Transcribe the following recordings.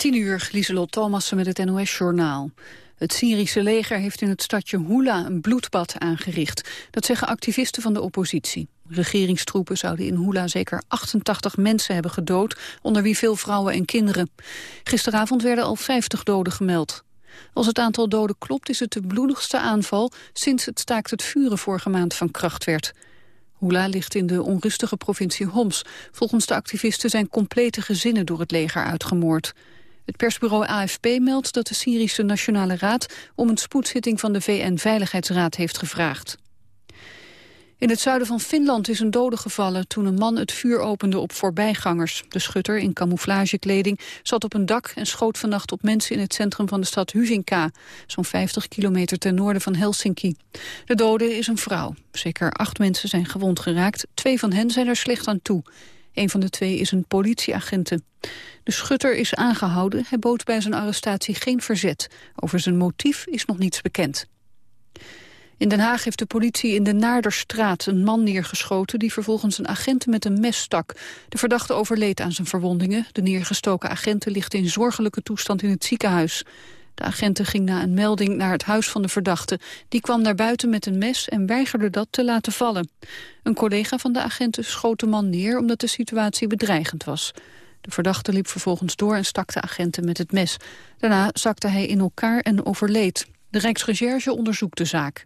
10 uur, Lieselot Thomassen met het NOS-journaal. Het Syrische leger heeft in het stadje Hula een bloedbad aangericht. Dat zeggen activisten van de oppositie. Regeringstroepen zouden in Hula zeker 88 mensen hebben gedood... onder wie veel vrouwen en kinderen. Gisteravond werden al 50 doden gemeld. Als het aantal doden klopt is het de bloedigste aanval... sinds het staakt het vuren vorige maand van kracht werd. Hula ligt in de onrustige provincie Homs. Volgens de activisten zijn complete gezinnen door het leger uitgemoord. Het persbureau AFP meldt dat de Syrische Nationale Raad... om een spoedzitting van de VN-veiligheidsraad heeft gevraagd. In het zuiden van Finland is een dode gevallen toen een man het vuur opende op voorbijgangers. De schutter in camouflagekleding zat op een dak en schoot vannacht op mensen in het centrum van de stad Husinka, zo'n 50 kilometer ten noorden van Helsinki. De dode is een vrouw. Zeker acht mensen zijn gewond geraakt, twee van hen zijn er slecht aan toe. Een van de twee is een politieagente. De schutter is aangehouden. Hij bood bij zijn arrestatie geen verzet. Over zijn motief is nog niets bekend. In Den Haag heeft de politie in de Naarderstraat een man neergeschoten... die vervolgens een agent met een mes stak. De verdachte overleed aan zijn verwondingen. De neergestoken agenten ligt in zorgelijke toestand in het ziekenhuis. De agenten ging na een melding naar het huis van de verdachte. Die kwam naar buiten met een mes en weigerde dat te laten vallen. Een collega van de agenten schoot de man neer omdat de situatie bedreigend was. De verdachte liep vervolgens door en stak de agenten met het mes. Daarna zakte hij in elkaar en overleed. De Rijksrecherche onderzoekt de zaak.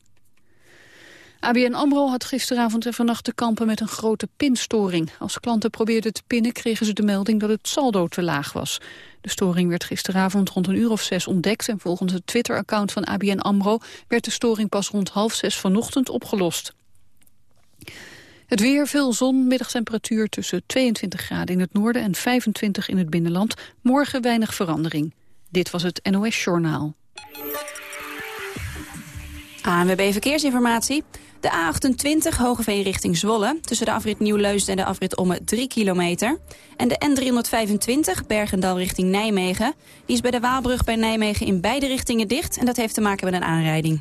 ABN AMRO had gisteravond en vannacht te kampen met een grote pinstoring. Als klanten probeerden te pinnen kregen ze de melding dat het saldo te laag was. De storing werd gisteravond rond een uur of zes ontdekt... en volgens het Twitter-account van ABN AMRO... werd de storing pas rond half zes vanochtend opgelost. Het weer, veel zon, middagtemperatuur tussen 22 graden in het noorden... en 25 in het binnenland. Morgen weinig verandering. Dit was het NOS Journaal. ANWB Verkeersinformatie. De A28 Hogeveen richting Zwolle. Tussen de afrit Nieuw-Leusden en de afrit Omme 3 kilometer. En de N325 Bergendal richting Nijmegen. Die is bij de Waalbrug bij Nijmegen in beide richtingen dicht. En dat heeft te maken met een aanrijding.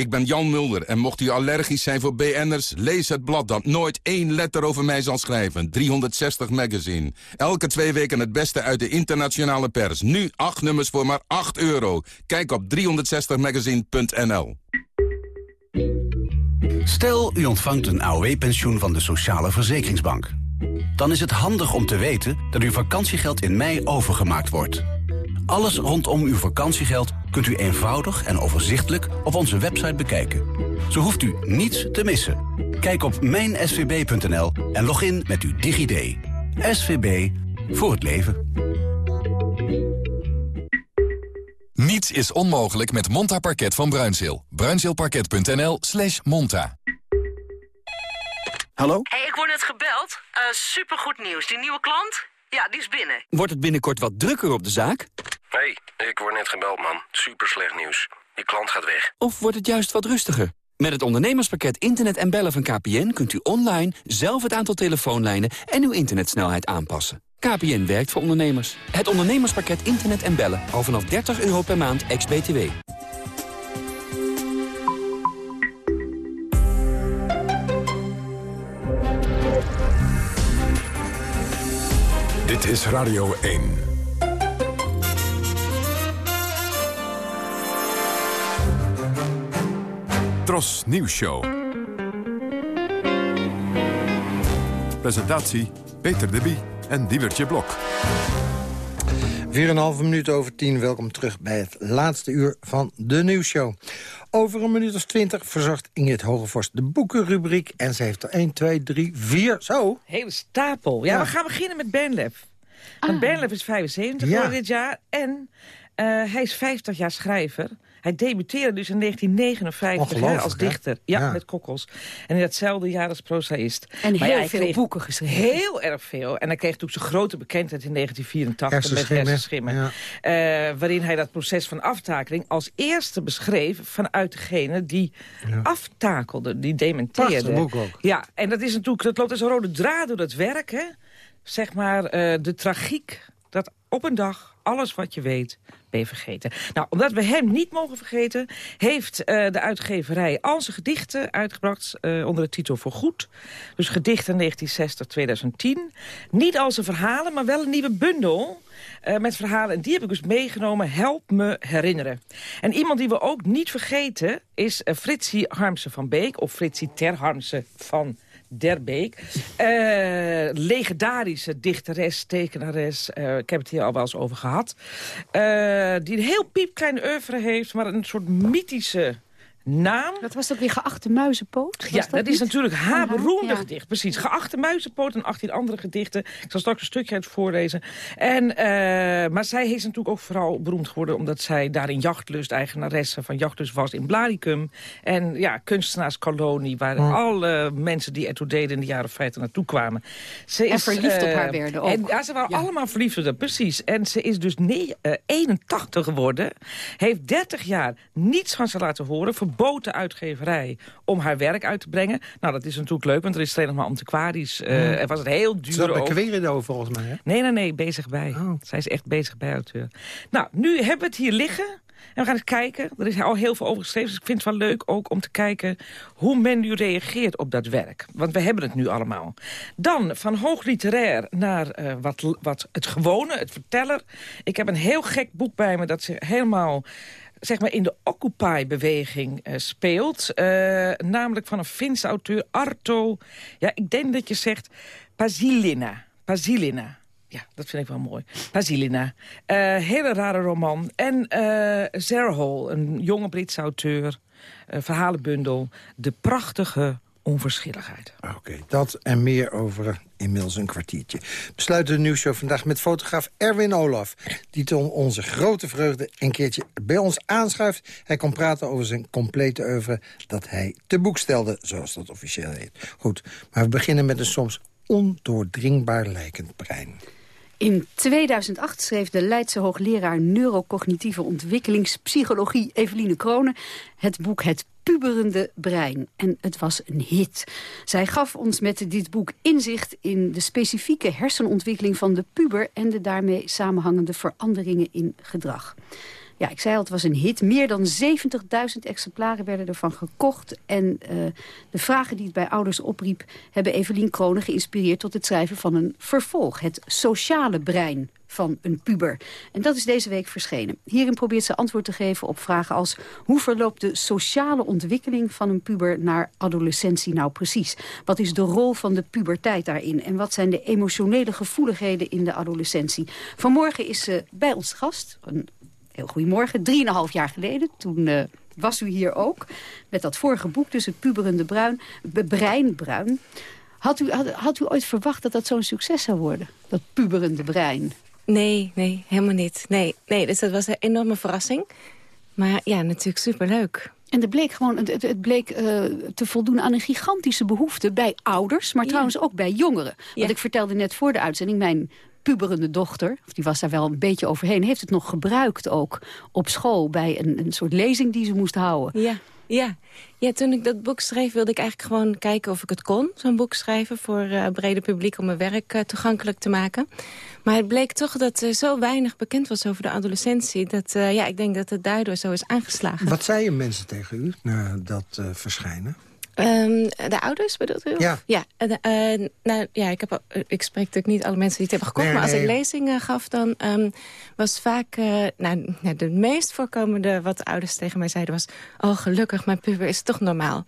Ik ben Jan Mulder en mocht u allergisch zijn voor BN'ers... lees het blad dat nooit één letter over mij zal schrijven. 360 Magazine. Elke twee weken het beste uit de internationale pers. Nu acht nummers voor maar 8 euro. Kijk op 360magazine.nl. Stel, u ontvangt een AOW-pensioen van de Sociale Verzekeringsbank. Dan is het handig om te weten dat uw vakantiegeld in mei overgemaakt wordt... Alles rondom uw vakantiegeld kunt u eenvoudig en overzichtelijk op onze website bekijken. Zo hoeft u niets te missen. Kijk op mijnsvb.nl en log in met uw DigiD. SVB voor het leven. Niets is onmogelijk met Monta Parket van Bruinzeel. Bruinzeelparket.nl slash monta. Hallo? hey, ik word net gebeld. Uh, supergoed nieuws. Die nieuwe klant? Ja, die is binnen. Wordt het binnenkort wat drukker op de zaak? Hey, ik word net gebeld, man. Super slecht nieuws. Die klant gaat weg. Of wordt het juist wat rustiger? Met het ondernemerspakket Internet en Bellen van KPN... kunt u online zelf het aantal telefoonlijnen en uw internetsnelheid aanpassen. KPN werkt voor ondernemers. Het ondernemerspakket Internet en Bellen. Al vanaf 30 euro per maand, ex-BTW. Dit is Radio 1. Tros Nieuws Show. Presentatie Peter de Bie en Diewertje Blok. 4,5 minuten over 10. Welkom terug bij het laatste uur van de nieuwsshow. Over een minuut of 20 verzorgt Ingrid Hogevorst de boekenrubriek. En ze heeft er 1, 2, 3, 4, zo. Hele stapel. Ja, we gaan beginnen met Benlef. Want ah. Benlef is 75 ja. dit jaar. En eh, hij is 50 jaar schrijver. Hij debuteerde dus in 1959 hè, als dichter. Ja, Ja. met Kokkels. En in datzelfde jaar als prozaïst. En Maar heel hij veel kreeg boeken geschreven. Heel erg veel. En hij kreeg natuurlijk zijn grote bekendheid in 1984 met Hersenschimmen, Hersenschimmen. Eh, waarin hij dat proces van aftakeling als eerste beschreef... vanuit degene die aftakelde, die dementeerde. Prachtig boek ook. Ja, en dat is natuurlijk, dat loopt als een rode draad door dat werk, hè. Zeg maar, eh, de tragiek, dat op een dag alles wat je weet, ben je vergeten. Nou, omdat we hem niet mogen vergeten... heeft eh, de uitgeverij al zijn gedichten uitgebracht eh, onder de titel Voor Goed. Dus gedichten 1960-2010. Niet al zijn verhalen, maar wel een nieuwe bundel... eh, met verhalen. En die heb ik dus meegenomen. Help me herinneren. En iemand die we ook niet vergeten is Fritsie Harmsen van Beek. Of Fritsie Ter Harmsen van Der Beek. Eh, legendarische dichteres, tekenares. eh, ik heb het hier al wel eens over gehad. Eh, die een heel piepklein oeuvre heeft, maar een soort mythische naam. Dat was ook weer geachte muizenpoot? Ja, dat, is natuurlijk haar beroemde Ja. gedicht. Precies. Geachte muizenpoot en 18 andere gedichten. Ik zal straks een stukje uit voorlezen. En, eh, maar zij is natuurlijk ook vooral beroemd geworden... omdat zij daarin jachtlust, eigenaresse van jachtlust was in Blaricum. En ja, kunstenaarskolonie... waar alle mensen die ertoe deden in de jaren 50 naartoe kwamen. Ze En verliefd op eh, haar werden ook. En, ja, ze waren allemaal verliefd op haar, precies. En ze is dus nee, eh, 81 geworden. Heeft 30 jaar niets van ze laten horen. De uitgeverij om haar werk uit te brengen. Nou, dat is natuurlijk leuk, want er is alleen nog maar antiquarisch. eh Hmm. Er was het heel duur Ze ook. Querido volgens mij, hè? Nee, nee, nee, bezig bij. Oh. Zij is echt bezig bij auteur. Nou, nu hebben we het hier liggen. En we gaan eens kijken. Er is al heel veel over geschreven. Dus ik vind het wel leuk ook om te kijken hoe men nu reageert op dat werk. Want we hebben het nu allemaal. Dan van hoogliterair naar eh, wat, wat het gewone, het verteller. Ik heb een heel gek boek bij me dat zich helemaal zeg maar in de Occupy-beweging eh, speelt. Eh, namelijk van een Finse auteur, Arto... Ja, ik denk dat je zegt Pasilina. Pasilina. Ja, dat vind ik wel mooi. Pasilina. Eh, hele rare roman. En eh Zerhol, een jonge Britse auteur. verhalenbundel. De prachtige onverschilligheid. Oké, dat en meer over inmiddels een kwartiertje. We sluiten de nieuwsshow vandaag met fotograaf Erwin Olaf... die tot onze grote vreugde een keertje bij ons aanschuift. Hij kon praten over zijn complete oeuvre dat hij te boek stelde... zoals dat officieel heet. Goed, maar we beginnen met een soms ondoordringbaar lijkend brein. In 2008 schreef de Leidse hoogleraar neurocognitieve ontwikkelingspsychologie Eveline Kronen het boek Het puberende brein. En het was een hit. Zij gaf ons met dit boek inzicht in de specifieke hersenontwikkeling van de puber en de daarmee samenhangende veranderingen in gedrag. Ja, ik zei al, het was een hit. Meer dan 70.000 exemplaren werden ervan gekocht. En uh, de vragen die het bij ouders opriep... hebben Evelien Kronen geïnspireerd tot het schrijven van een vervolg. Het sociale brein van een puber. En dat is deze week verschenen. Hierin probeert ze antwoord te geven op vragen als... hoe verloopt de sociale ontwikkeling van een puber naar adolescentie nou precies? Wat is de rol van de puberteit daarin? En wat zijn de emotionele gevoeligheden in de adolescentie? Vanmorgen is ze bij ons gast... Een Heel goedemorgen. Drieënhalf jaar geleden, toen uh, was u hier ook. Met dat vorige boek, dus het puberende bruin, brein bruin. Had u, had, had u ooit verwacht dat dat zo'n succes zou worden? Dat puberende brein? Nee, nee, helemaal niet. Nee, nee, dus dat was een enorme verrassing. Maar ja, natuurlijk superleuk. En het bleek gewoon, het, het bleek uh, te voldoen aan een gigantische behoefte bij ouders, maar ja. trouwens ook bij jongeren. Want ja. ik vertelde net voor de uitzending, mijn puberende dochter, of die was daar wel een beetje overheen... heeft het nog gebruikt ook op school bij een, een soort lezing die ze moest houden. Ja, ja. ja, toen ik dat boek schreef wilde ik eigenlijk gewoon kijken of ik het kon. Zo'n boek schrijven voor uh, brede publiek om mijn werk uh, toegankelijk te maken. Maar het bleek toch dat er zo weinig bekend was over de adolescentie... dat uh, ja, ik denk dat het daardoor zo is aangeslagen. Wat zeiden mensen tegen u na dat verschijnen? Um, de ouders bedoelt u? Ja. Ja, uh, nou, ja ik, heb, uh, ik spreek natuurlijk niet alle mensen die het hebben gekocht... Nee, maar als nee. ik lezingen gaf, dan um, was vaak... Uh, nou, de meest voorkomende wat de ouders tegen mij zeiden was... oh, gelukkig, mijn puber is toch normaal.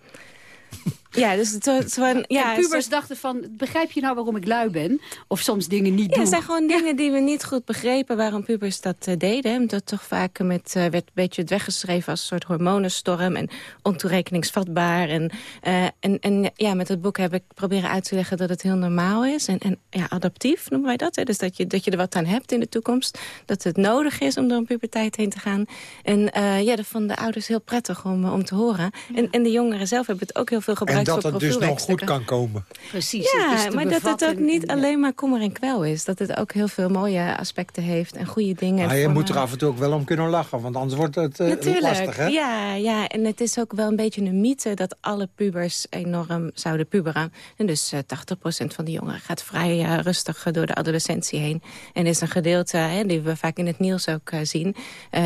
Ja, dus het, het, ja, en pubers dachten van, begrijp je nou waarom ik lui ben? Of soms dingen niet ja, doen? het zijn gewoon dingen die we niet goed begrepen waarom pubers dat uh, deden. Dat toch vaak met, uh, werd een beetje het weggeschreven als een soort hormonenstorm en ontoerekeningsvatbaar. En, uh, en, en ja, met het boek heb ik proberen uit te leggen dat het heel normaal is. En, en ja, adaptief noemen wij dat. Hè? Dus dat je, dat je er wat aan hebt in de toekomst. Dat het nodig is om door een puberteit heen te gaan. En ja, dat vonden de ouders heel prettig om, om te horen. Ja. En, en de jongeren zelf hebben het ook heel veel gebruikt En dat het dus nog goed kan komen. Precies. Ja, maar dat het ook niet alleen maar kommer en kwel is. Dat het ook heel veel mooie aspecten heeft en goede dingen. Maar je moet er af en toe ook wel om kunnen lachen, want anders wordt het uh, Natuurlijk. lastig, hè? Ja, ja, en het is ook wel een beetje een mythe dat alle pubers enorm zouden puberen. En dus uh, 80% van de jongeren gaat vrij uh, rustig door de adolescentie heen. En er is een gedeelte, hè, die we vaak in het nieuws ook zien,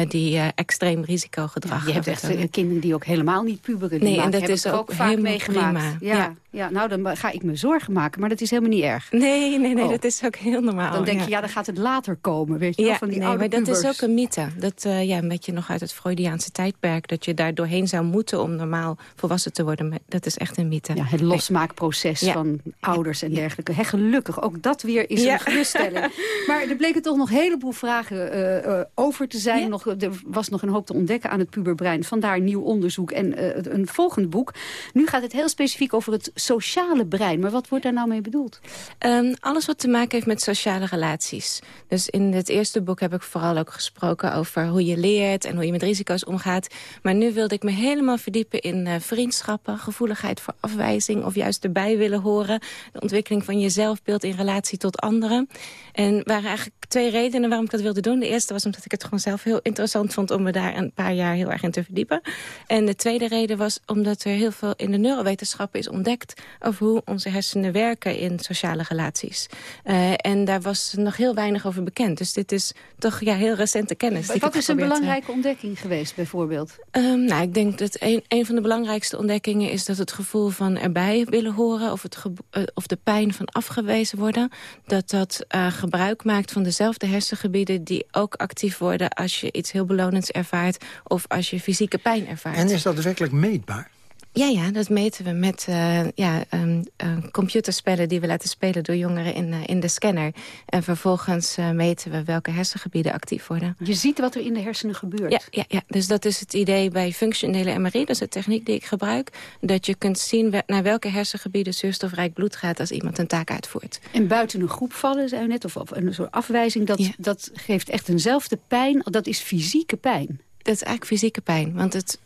die extreem risicogedrag ja, Je hebt echt kinderen die ook helemaal niet puberen. Nee, en dat heb is ik ook vaak meegemaakt. Prima. Ja, ja. Ja, nou dan ga ik me zorgen maken, maar dat is helemaal niet erg. Nee, nee, nee, oh. dat is ook heel normaal. Dan denk ja. je, ja, dan gaat het later komen, weet je ja, wel, van die nee, oude maar dat is ook een mythe. Dat, uh, ja, een beetje nog uit het Freudiaanse tijdperk. Dat je daar doorheen zou moeten om normaal volwassen te worden. Maar dat is echt een mythe. Ja, het losmaakproces ja. van ouders en dergelijke. He, gelukkig, ook dat weer is een geruststelling. maar er bleken toch nog een heleboel vragen uh, uh, over te zijn. Nog, er was nog een hoop te ontdekken aan het puberbrein. Vandaar nieuw onderzoek en een volgend boek. Nu gaat het heel specifiek over het sociale brein. Maar wat wordt daar nou mee bedoeld? Um, alles wat te maken heeft met sociale relaties. Dus in het eerste boek heb ik vooral ook gesproken over hoe je leert... en hoe je met risico's omgaat. Maar nu wilde ik me helemaal verdiepen in uh, vriendschappen... gevoeligheid voor afwijzing of juist erbij willen horen. De ontwikkeling van je zelfbeeld in relatie tot anderen. En waren eigenlijk twee redenen waarom ik dat wilde doen. De eerste was omdat ik het gewoon zelf heel interessant vond... om me daar een paar jaar heel erg in te verdiepen. En de tweede reden was omdat er heel veel in de neurowetenschappen is ontdekt... over hoe onze hersenen werken in sociale relaties. Uh, en daar was nog heel weinig over bekend. Dus dit is toch ja, heel recente kennis. Wat is een belangrijke ontdekking geweest bijvoorbeeld? Um, nou, ik denk dat een, een van de belangrijkste ontdekkingen is dat het gevoel van erbij willen horen... of, het uh, of de pijn van afgewezen worden... dat dat uh, gebruik maakt van dezelfde hersengebieden... die ook actief worden als je iets heel belonends ervaart... of als je fysieke pijn ervaart. En is dat werkelijk meetbaar? Ja, ja, dat meten we met uh, ja, um, uh, computerspellen die we laten spelen door jongeren in, uh, in de scanner. En vervolgens meten we welke hersengebieden actief worden. Je ziet wat er in de hersenen gebeurt. Ja, ja, ja. dus dat is het idee bij functionele MRI. Dat is de techniek die ik gebruik. Dat je kunt zien naar welke hersengebieden zuurstofrijk bloed gaat als iemand een taak uitvoert. En buiten een groep vallen, zei u net, of, of een soort afwijzing, dat, ja. dat geeft echt eenzelfde pijn. Dat is fysieke pijn. Dat is eigenlijk fysieke pijn, want het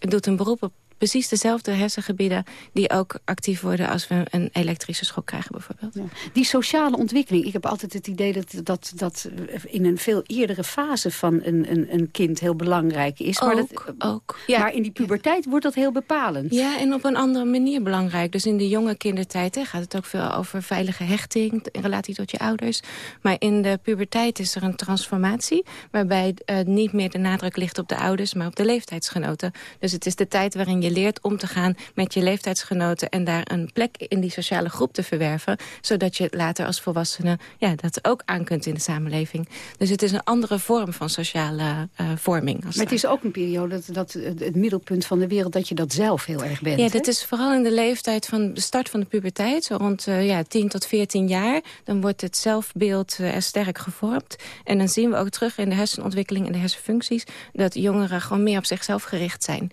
doet een beroep op precies dezelfde hersengebieden die ook actief worden als we een elektrische schok krijgen bijvoorbeeld. Ja. Die sociale ontwikkeling, ik heb altijd het idee dat dat, dat in een veel eerdere fase van een, een, een kind heel belangrijk is. Ook, maar, dat, ook. Ja. maar in die puberteit wordt dat heel bepalend. Ja, en op een andere manier belangrijk. Dus in de jonge kindertijd hè, gaat het ook veel over veilige hechting in relatie tot je ouders. Maar in de puberteit is er een transformatie waarbij uh, niet meer de nadruk ligt op de ouders, maar op de leeftijdsgenoten. Dus het is de tijd waarin je leert om te gaan met je leeftijdsgenoten... en daar een plek in die sociale groep te verwerven... zodat je later als volwassene ja, dat ook aan kunt in de samenleving. Dus het is een andere vorm van sociale uh, vorming. maar het is ook een periode, dat, dat het middelpunt van de wereld... dat je dat zelf heel erg bent. Ja, hè? dat is vooral in de leeftijd van de start van de puberteit... zo rond uh, ja, 10 tot 14 jaar. Dan wordt het zelfbeeld uh, er sterk gevormd. En dan zien we ook terug in de hersenontwikkeling en de hersenfuncties... dat jongeren gewoon meer op zichzelf gericht zijn.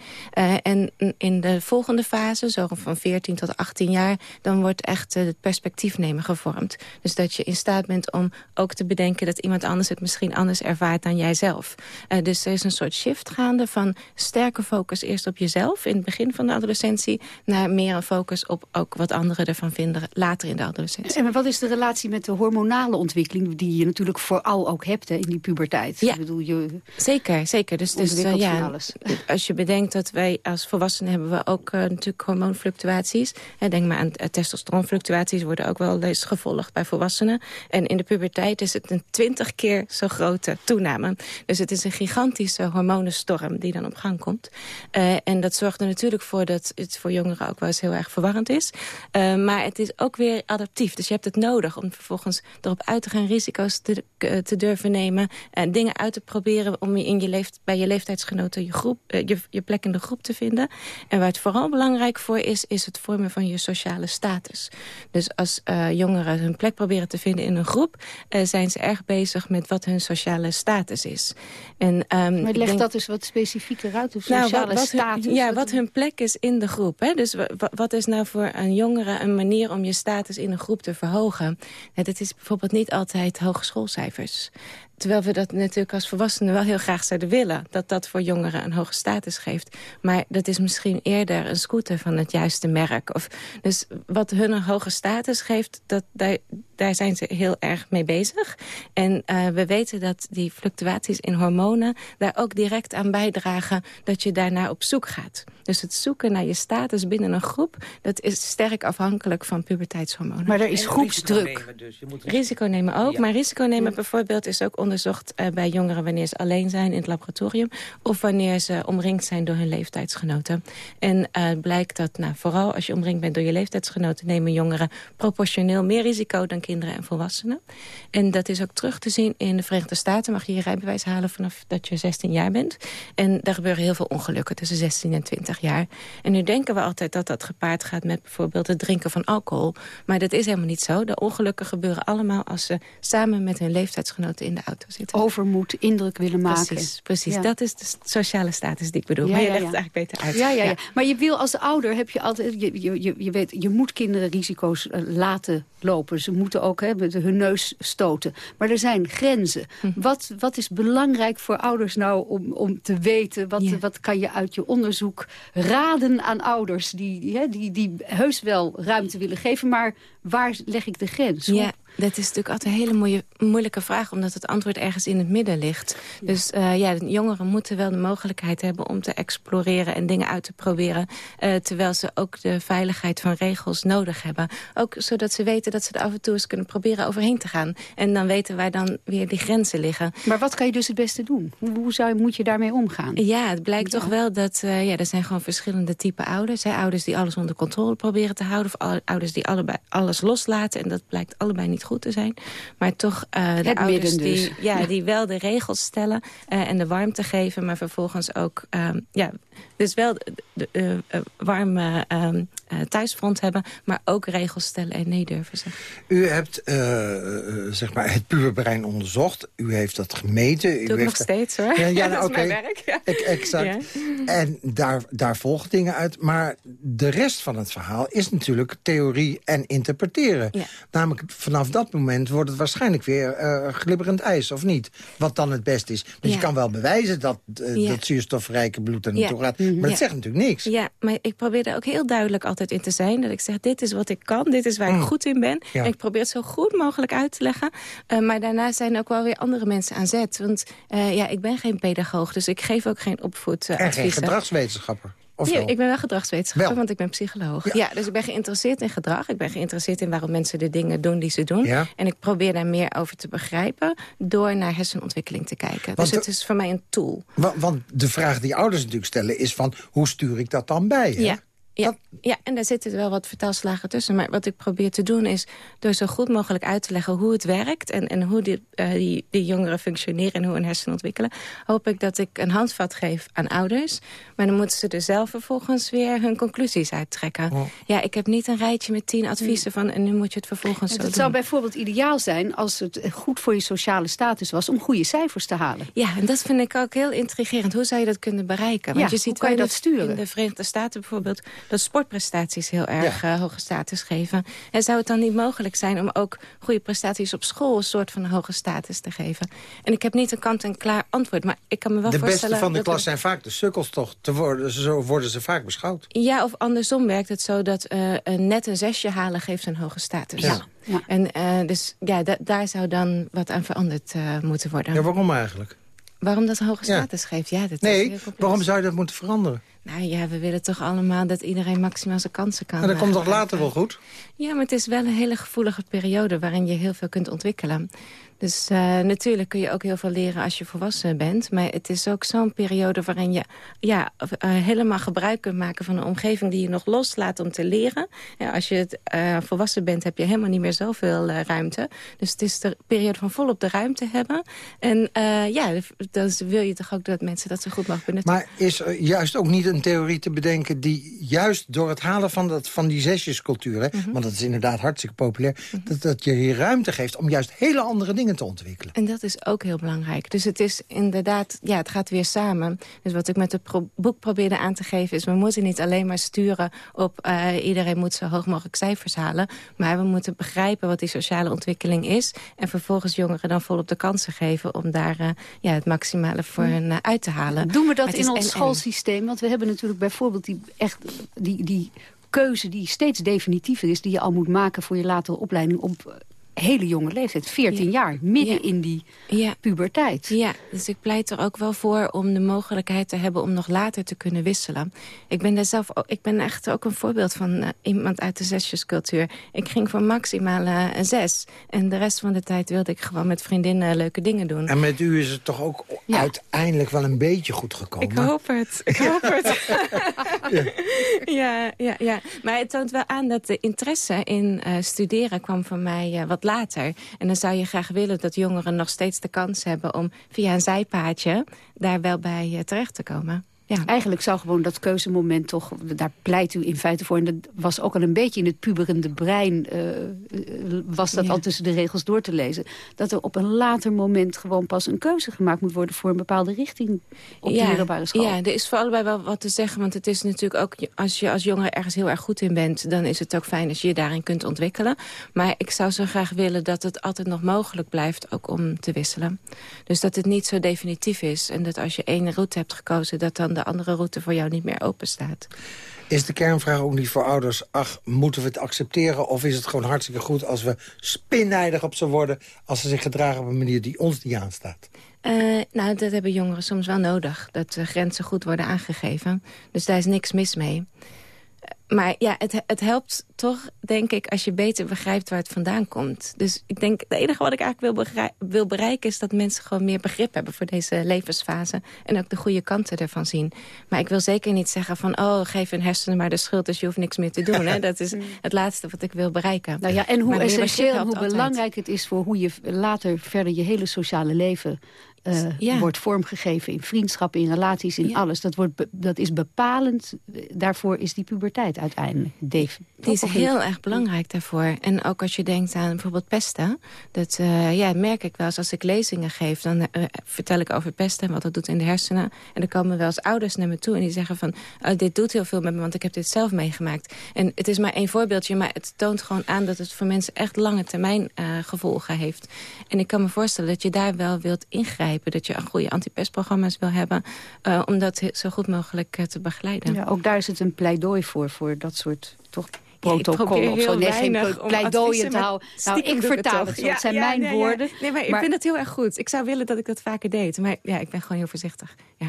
en in de volgende fase, zo van 14 tot 18 jaar... dan wordt echt uh, het perspectief nemen gevormd. Dus dat je in staat bent om ook te bedenken... dat iemand anders het misschien anders ervaart dan jijzelf. Uh, dus er is een soort shift gaande van sterke focus eerst op jezelf... in het begin van de adolescentie... naar meer een focus op ook wat anderen ervan vinden later in de adolescentie. En wat is de relatie met de hormonale ontwikkeling... die je natuurlijk vooral ook hebt hè, in die puberteit? Ja, Ik bedoel, je zeker, zeker. Dus, dus uh, ja, als je bedenkt dat wij als volwassenen hebben we ook uh, natuurlijk hormoonfluctuaties. En denk maar aan uh, testosteronfluctuaties worden ook wel eens gevolgd bij volwassenen. En in de puberteit is het een twintig keer zo grote toename. Dus het is een gigantische hormonenstorm die dan op gang komt. Uh, en dat zorgt er natuurlijk voor dat het voor jongeren ook wel eens heel erg verwarrend is. maar het is ook weer adaptief. Dus je hebt het nodig om vervolgens erop uit te gaan risico's te, te durven nemen. dingen uit te proberen om je in je leeft, bij je leeftijdsgenoten je, groep, je, je plek in de groep te vinden. En waar het vooral belangrijk voor is, is het vormen van je sociale status. Dus als uh, jongeren hun plek proberen te vinden in een groep... Uh, zijn ze erg bezig met wat hun sociale status is. En, um, maar leg denk, dat eens wat specifieker uit, sociale nou, wat, wat status. Hun, ja, wat hun plek is in de groep. Hè? Dus wat is nou voor een jongere een manier om je status in een groep te verhogen? Dat is bijvoorbeeld niet altijd hogeschoolcijfers. Terwijl we dat natuurlijk als volwassenen wel heel graag zouden willen. Dat dat voor jongeren een hoge status geeft. Maar dat is misschien eerder een scooter van het juiste merk. Of, dus wat hun een hoge status geeft, dat, daar zijn ze heel erg mee bezig. En uh, we weten dat die fluctuaties in hormonen... daar ook direct aan bijdragen dat je daarnaar op zoek gaat. Dus het zoeken naar je status binnen een groep... dat is sterk afhankelijk van puberteitshormonen. Maar er is groepsdruk. Risico nemen, dus. risico nemen ook. Ja. Maar risico nemen bijvoorbeeld is ook onderzocht uh, bij jongeren... wanneer ze alleen zijn in het laboratorium... of wanneer ze omringd zijn door hun leeftijdsgenoten. En uh, blijkt dat nou, vooral als je omringd bent door je leeftijdsgenoten... nemen jongeren proportioneel meer risico dan kinderen en volwassenen. En dat is ook terug te zien in de Verenigde Staten. Mag je je rijbewijs halen vanaf dat je 16 jaar bent. En daar gebeuren heel veel ongelukken tussen 16 en 20 jaar. En nu denken we altijd dat dat gepaard gaat met bijvoorbeeld het drinken van alcohol. Maar dat is helemaal niet zo. De ongelukken gebeuren allemaal als ze samen met hun leeftijdsgenoten in de auto zitten. Overmoed, indruk willen maken. Precies, precies. Ja. dat is de sociale status die ik bedoel. Ja, maar je legt het eigenlijk beter uit. Ja, ja, ja. Maar je wil als ouder, heb je altijd, je, je, je, weet, je moet kinderen risico's uh, laten lopen. Ze moeten ook hè, met hun neus stoten. Maar er zijn grenzen. Hm. Wat, wat is belangrijk voor ouders nou om, om te weten? Wat, ja. wat kan je uit je onderzoek raden aan ouders... Die, die, die, die heus wel ruimte willen geven, maar waar leg ik de grens? Ja. Dat is natuurlijk altijd een hele mooie, moeilijke vraag... omdat het antwoord ergens in het midden ligt. Dus uh, ja, jongeren moeten wel de mogelijkheid hebben... om te exploreren en dingen uit te proberen... Uh, terwijl ze ook de veiligheid van regels nodig hebben. Ook zodat ze weten dat ze er af en toe eens kunnen proberen overheen te gaan. En dan weten waar dan weer die grenzen liggen. Maar wat kan je dus het beste doen? Hoe, hoe zou, moet je daarmee omgaan? Ja, het blijkt ja. toch wel dat uh, ja, er zijn gewoon verschillende type ouders. Hè? Ouders die alles onder controle proberen te houden... of ouders die allebei alles loslaten. En dat blijkt allebei niet goed te zijn. Maar toch uh, de het ouders dus. die, ja, die wel de regels stellen uh, en de warmte geven... maar vervolgens ook um, ja, dus wel de, de uh, warme uh, thuisfront hebben... maar ook regels stellen en nee durven zeggen. U hebt zeg maar het puberbrein onderzocht. U heeft dat gemeten. Doe U ik heeft nog steeds, hoor. Ja, ja, dat nou, is okay. mijn werk. Ja. Ik, exact. Ja. En daar, daar volgen dingen uit. Maar de rest van het verhaal is natuurlijk theorie en interpreteren. Ja. Namelijk vanaf dat moment wordt het waarschijnlijk weer uh, glibberend ijs, of niet? Wat dan het beste is. Dus je kan wel bewijzen dat uh, dat zuurstofrijke bloed er naartoe gaat. Maar dat zegt natuurlijk niks. Ja, maar ik probeer er ook heel duidelijk altijd in te zijn. Dat ik zeg, dit is wat ik kan, dit is waar ik Mm. goed in ben. En ik probeer het zo goed mogelijk uit te leggen. Uh, maar daarna zijn ook wel weer andere mensen aan zet. Want ja, ik ben geen pedagoog, dus ik geef ook geen opvoedadviezen. En geen gedragswetenschapper. Of ja, ik ben wel gedragswetenschapper, Wel. want ik ben psycholoog. Ja. Ja. dus ik ben geïnteresseerd in gedrag. Ik ben geïnteresseerd in waarom mensen de dingen doen die ze doen. Ja. En ik probeer daar meer over te begrijpen... door naar hersenontwikkeling te kijken. Want dus het de- is voor mij een tool. Wa- Want de vraag die ouders natuurlijk stellen is van... hoe stuur ik dat dan bij? Hè? Ja. Ja, ja, en daar zitten wel wat vertaalslagen tussen. Maar wat ik probeer te doen is door zo goed mogelijk uit te leggen hoe het werkt... en, en hoe die, uh, die, die jongeren functioneren en hoe hun hersenen ontwikkelen... hoop ik dat ik een handvat geef aan ouders. Maar dan moeten ze er zelf vervolgens weer hun conclusies uittrekken. Oh. Ja, ik heb niet een rijtje met tien adviezen van... en nu moet je het vervolgens zo Het doen. zou bijvoorbeeld ideaal zijn als het goed voor je sociale status was... om goede cijfers te halen. Ja, en dat vind ik ook heel intrigerend. Hoe zou je dat kunnen bereiken? Want Ja, je hoe ziet kan je wel dat sturen? In de Verenigde Staten bijvoorbeeld... dat sportprestaties heel erg Ja. uh, hoge status geven. En zou het dan niet mogelijk zijn om ook goede prestaties op school... een soort van hoge status te geven? En ik heb niet een kant-en-klaar antwoord, maar ik kan me wel De beste voorstellen... van de klas er- zijn vaak de sukkels toch. Te worden, zo worden ze vaak beschouwd. Ja, of andersom werkt het zo dat uh, een net een zesje halen geeft een hoge status. Ja. Ja. En uh, dus ja, da daar zou dan wat aan veranderd uh, moeten worden. Ja, waarom eigenlijk? Waarom dat een hoge Ja. status geeft? Ja, dat Nee, waarom zou je dat moeten veranderen? Nou ja, we willen toch allemaal dat iedereen maximaal zijn kansen kan Maar dat eh, komt toch gebruiken. later wel goed? Ja, maar het is wel een hele gevoelige periode waarin je heel veel kunt ontwikkelen. Dus uh, natuurlijk kun je ook heel veel leren als je volwassen bent. Maar het is ook zo'n periode waarin je ja, uh, helemaal gebruik kunt maken van een omgeving die je nog loslaat om te leren. Ja, als je het, uh, volwassen bent heb je helemaal niet meer zoveel ruimte. Dus het is de periode van volop de ruimte hebben. En ja, dan wil je toch ook dat mensen dat zo goed mogelijk benutten. Maar is juist ook niet een een theorie te bedenken... die juist door het halen van, dat, van die zesjescultuur... Hè, Mhm. want dat is inderdaad hartstikke populair... dat, dat je hier ruimte geeft om juist hele andere dingen te ontwikkelen. En dat is ook heel belangrijk. Dus het is inderdaad, ja, het gaat weer samen. Dus wat ik met het pro boek probeerde aan te geven... is we moeten niet alleen maar sturen op... eh, iedereen moet zo hoog mogelijk cijfers halen. Maar we moeten begrijpen wat die sociale ontwikkeling is... en vervolgens jongeren dan volop de kansen geven... om daar eh, ja, het maximale voor hen eh, uit te halen. Doen we dat in ons schoolsysteem? Want we hebben natuurlijk bijvoorbeeld die, echt, die, die keuze die steeds definitiever is... die je al moet maken voor je latere opleiding op hele jonge leeftijd. 14 jaar, midden Ja. in die Ja. puberteit. Ja, dus ik pleit er ook wel voor om de mogelijkheid te hebben om nog later te kunnen wisselen. Ik ben daar zelf ook, ik ben echt ook een voorbeeld van eh, iemand uit de zesjescultuur. Ik ging voor maximaal een zes. En de rest van de tijd wilde ik gewoon met vriendinnen leuke dingen doen. En met u is het toch ook uiteindelijk wel een beetje goed gekomen? Ik hoop het. Ik hoop het. ja, ja, ja. Maar het toont wel aan dat de interesse in eh, studeren kwam van mij eh, wat later. En dan zou je graag willen dat jongeren nog steeds de kans hebben... om via een zijpaadje daar wel bij eh, terecht te komen. Ja. Eigenlijk zou gewoon dat keuzemoment toch... daar pleit u in feite voor. En dat was ook al een beetje in het puberende brein... eh, eh, was dat Ja. al tussen de regels door te lezen. Dat er op een later moment gewoon pas een keuze gemaakt moet worden... voor een bepaalde richting op de middelbare school. Ja, er is voor allebei wel wat te zeggen. Want het is natuurlijk ook, als je als jongere ergens heel erg goed in bent... dan is het ook fijn als je je daarin kunt ontwikkelen. Maar ik zou zo graag willen dat het altijd nog mogelijk blijft... ook om te wisselen. Dus dat het niet zo definitief is. En dat als je één route hebt gekozen... dat dan de andere route voor jou niet meer open staat. Is de kernvraag ook niet voor ouders... ach, moeten we het accepteren of is het gewoon hartstikke goed... als we spinnijdig op ze worden... als ze zich gedragen op een manier die ons niet aanstaat? Eh, nou, dat hebben jongeren soms wel nodig. Dat de grenzen goed worden aangegeven. Dus daar is niks mis mee. Maar ja, het, het helpt toch, denk ik, als je beter begrijpt waar het vandaan komt. Dus ik denk, het enige wat ik eigenlijk wil, wil bereiken... is dat mensen gewoon meer begrip hebben voor deze levensfase. En ook de goede kanten ervan zien. Maar ik wil zeker niet zeggen van... oh, geef hun hersenen maar de schuld, dus je hoeft niks meer te doen. Hè? Dat is het laatste wat ik wil bereiken. Nou ja, en hoe Maar essentieel hoe altijd. belangrijk het is voor hoe je later verder je hele sociale leven Ja. wordt vormgegeven. In vriendschappen, in relaties, in alles. Dat, wordt dat is bepalend. Daarvoor is die puberteit uiteindelijk. Dave, Die is heel erg belangrijk daarvoor. En ook als je denkt aan bijvoorbeeld pesten. Dat eh, ja, merk ik wel eens als ik lezingen geef. Dan eh, vertel ik over pesten en wat dat doet in de hersenen. En dan komen wel eens ouders naar me toe en die zeggen van... Oh, dit doet heel veel met me, want ik heb dit zelf meegemaakt. En het is maar één voorbeeldje, maar het toont gewoon aan... dat het voor mensen echt lange termijn gevolgen heeft. En ik kan me voorstellen dat je daar wel wilt ingrijpen. Dat je een goede antipestprogramma's wil hebben. eh, om dat zo goed mogelijk eh, te begeleiden. Ja, ook daar is het een pleidooi voor, voor dat soort toch protocol of zo. Nee, geen pleidooien te houden. Nou, ik vertaal het zijn mijn woorden. Nee, maar ik vind het heel erg goed. Ik zou willen dat ik dat vaker deed. Maar ja, ik ben gewoon heel voorzichtig. Ja.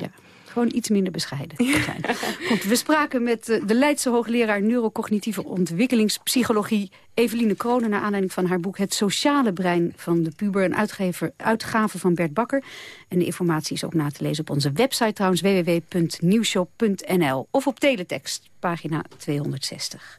Gewoon iets minder bescheiden te zijn. Goed, we spraken met eh, de Leidse hoogleraar neurocognitieve ontwikkelingspsychologie Eveline Kronen... naar aanleiding van haar boek Het sociale brein van de puber. Een uitgever, uitgave van Bert Bakker. En de informatie is ook na te lezen op onze website trouwens... www.nieuwshop.nl of op teletext, pagina 260.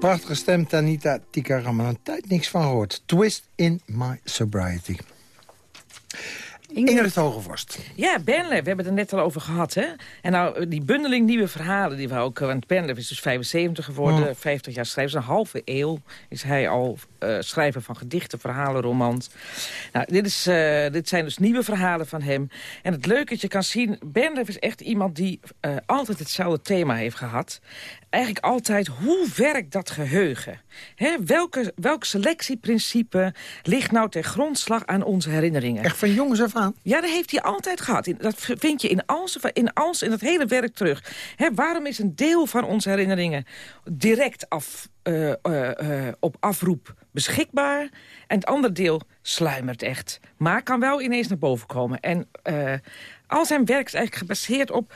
Prachtige stem, Tanita Tikaram. Een tijd niks van gehoord. Twist in my sobriety. Ingrid Hogevorst. Ja, Benlef, we hebben het er net al over gehad. Hè? En nou, die bundeling nieuwe verhalen, die we ook... Want Benlef is dus 75 geworden, Oh. 50 jaar schrijver. Een halve eeuw is hij al eh, schrijver van gedichten, verhalen, romans. Nou, dit, is, eh, dit zijn dus nieuwe verhalen van hem. En het leuke is, je kan zien... Benlef is echt iemand die eh, altijd hetzelfde thema heeft gehad. Eigenlijk altijd, hoe werkt dat geheugen? Hè, welke, welk selectieprincipe ligt nou ten grondslag aan onze herinneringen? Echt van jongens af aan? Ja, dat heeft hij altijd gehad. In- Dat vind je in alles, in alles, in het hele werk terug. Hè, waarom is een deel van onze herinneringen direct af, eh, eh, eh, op afroep beschikbaar... en het andere deel sluimert echt. Maar kan wel ineens naar boven komen. En al zijn werk is eigenlijk gebaseerd op...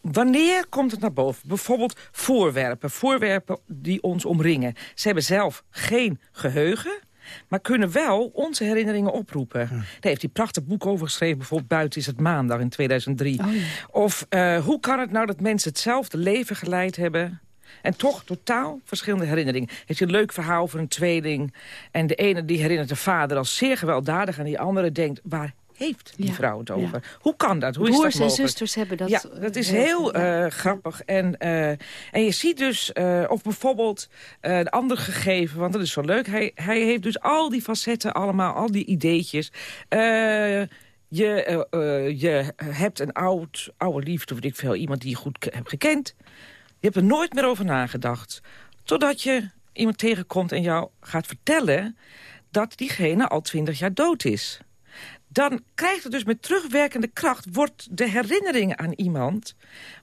Wanneer komt het naar boven? Bijvoorbeeld voorwerpen. Voorwerpen die ons omringen. Ze hebben zelf geen geheugen maar kunnen wel onze herinneringen oproepen. Daar heeft hij prachtig boek over geschreven. Bijvoorbeeld Buiten is het maandag in 2003. Of eh, hoe kan het nou dat mensen hetzelfde leven geleid hebben... En toch totaal verschillende herinneringen. Heeft hij een leuk verhaal over een tweeling. En de ene die herinnert de vader als zeer gewelddadig... en die andere denkt, waar heeft die Ja, vrouw het over? ja. Hoe kan dat? Hoe is dat en zusters hebben dat, Ja, eh, dat is heel eh, grappig. En, eh, en je ziet dus, of bijvoorbeeld een ander gegeven, want dat is zo leuk. Hij, hij heeft dus al die facetten allemaal, al die ideetjes. Je, je hebt een oud, oude liefde, weet ik veel, iemand die je goed ke- hebt gekend. Je hebt er nooit meer over nagedacht. Totdat je iemand tegenkomt en jou gaat vertellen... dat diegene al twintig jaar dood is. Dan krijgt het dus met terugwerkende kracht... wordt de herinnering aan iemand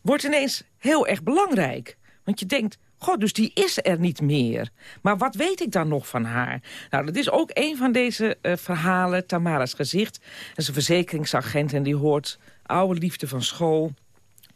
wordt ineens heel erg belangrijk. Want je denkt, god, dus die is er niet meer. Maar wat weet ik dan nog van haar? Nou, dat is ook een van deze eh, verhalen, Tamara's gezicht. Dat is een verzekeringsagent en die hoort oude liefde van school...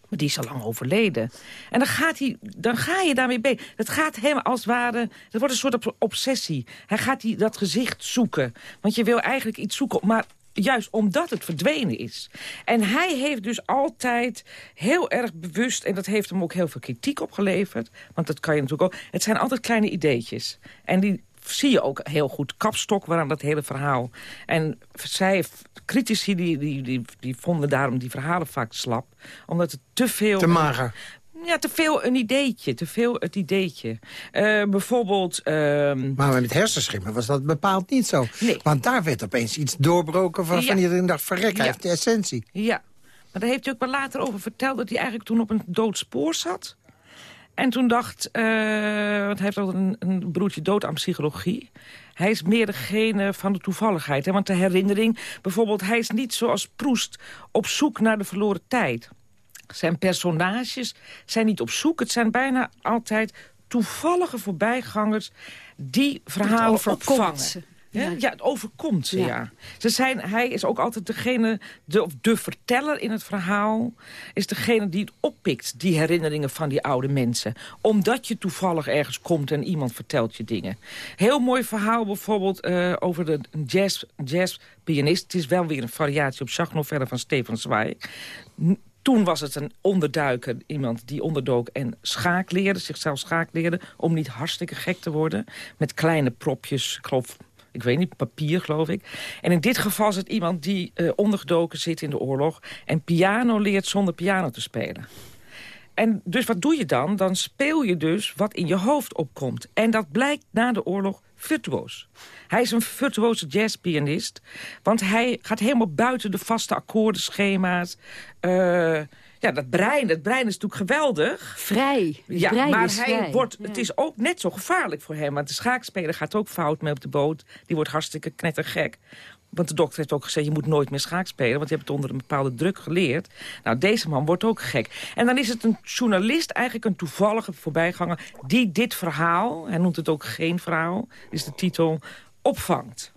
Maar die is al lang overleden. En dan, gaat hij, dan ga je daarmee bij. Het gaat hem als het ware... Het wordt een soort obsessie. Hij gaat die, dat gezicht zoeken. Want je wil eigenlijk iets zoeken... Maar juist omdat het verdwenen is. En hij heeft dus altijd heel erg bewust... en dat heeft hem ook heel veel kritiek opgeleverd... want dat kan je natuurlijk ook... het zijn altijd kleine ideetjes. En die zie je ook heel goed. Kapstok waaraan dat hele verhaal. En zij, critici, die, die, die, die vonden daarom die verhalen vaak slap. Omdat het te veel... Te mager. Ja, te veel een ideetje. Te veel het ideetje. Eh, bijvoorbeeld... ehm, Maar met hersenschimmen was dat bepaald niet zo. Want daar werd opeens iets doorbroken waarvan Ja. iedereen dacht... verrek, hij Ja. heeft de essentie. Ja, maar daar heeft hij ook wel later over verteld... dat hij eigenlijk toen op een dood spoor zat. En toen dacht... eh, want hij heeft ook een, een broertje dood aan psychologie. Hij is meer degene van de toevalligheid. Hè? Want de herinnering... bijvoorbeeld, hij is niet zoals Proest op zoek naar de verloren tijd. Zijn personages zijn niet op zoek. Het zijn bijna altijd toevallige voorbijgangers... die verhalen ze. Ja, Ja. het overkomt ze, Ja. ja. Ze zijn, hij is ook altijd degene, de, of de verteller in het verhaal... is degene die het oppikt, die herinneringen van die oude mensen. Omdat je toevallig ergens komt en iemand vertelt je dingen. Heel mooi verhaal bijvoorbeeld eh, over de jazz, jazzpianist. Het is wel weer een variatie op Schachnovelle van Stefan Zweig. Toen was het een onderduiker, iemand die onderdook en schaak leerde, zichzelf schaak leerde, om niet hartstikke gek te worden. Met kleine propjes, ik geloof, ik weet niet, papier geloof ik. En in dit geval is het iemand die eh, ondergedoken zit in de oorlog en piano leert zonder piano te spelen. En dus wat doe je dan? Dan speel je dus wat in je hoofd opkomt. En dat blijkt na de oorlog virtuoos. Hij is een virtuoze jazzpianist. Want hij gaat helemaal buiten de vaste akkoordenschema's. Eh, ja, dat brein, dat brein is natuurlijk geweldig. Vrij. Ja, brein maar is hij vrij. wordt, het is ook net zo gevaarlijk voor hem. Want de schaakspeler gaat ook fout mee op de boot. Die wordt hartstikke knettergek. Want de dokter heeft ook gezegd, je moet nooit meer schaak spelen... want je hebt het onder een bepaalde druk geleerd. Nou, deze man wordt ook gek. En dan is het een journalist, eigenlijk een toevallige voorbijganger... die dit verhaal, hij noemt het ook geen verhaal... is de titel, opvangt.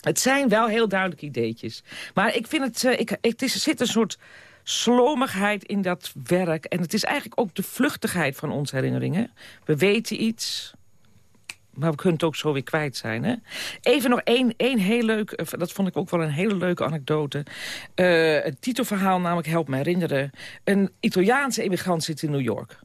Het zijn wel heel duidelijke ideetjes. Maar ik vind het, eh, ik, het is, er zit een soort slomigheid in dat werk. En het is eigenlijk ook de vluchtigheid van onze herinneringen. We weten iets, maar we kunnen het ook zo weer kwijt zijn. Hè? Even nog één, één heel leuk, eh, dat vond ik ook wel een hele leuke anekdote. Eh, het titelverhaal namelijk Help me herinneren. Een Italiaanse immigrant zit in New York.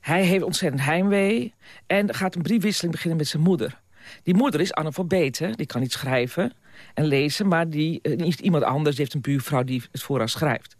Hij heeft ontzettend heimwee en gaat een briefwisseling beginnen met zijn moeder. Die moeder is analfabeet, hè? die kan niet schrijven en lezen... maar die eh, niet iemand anders, die heeft een buurvrouw die het voor haar schrijft.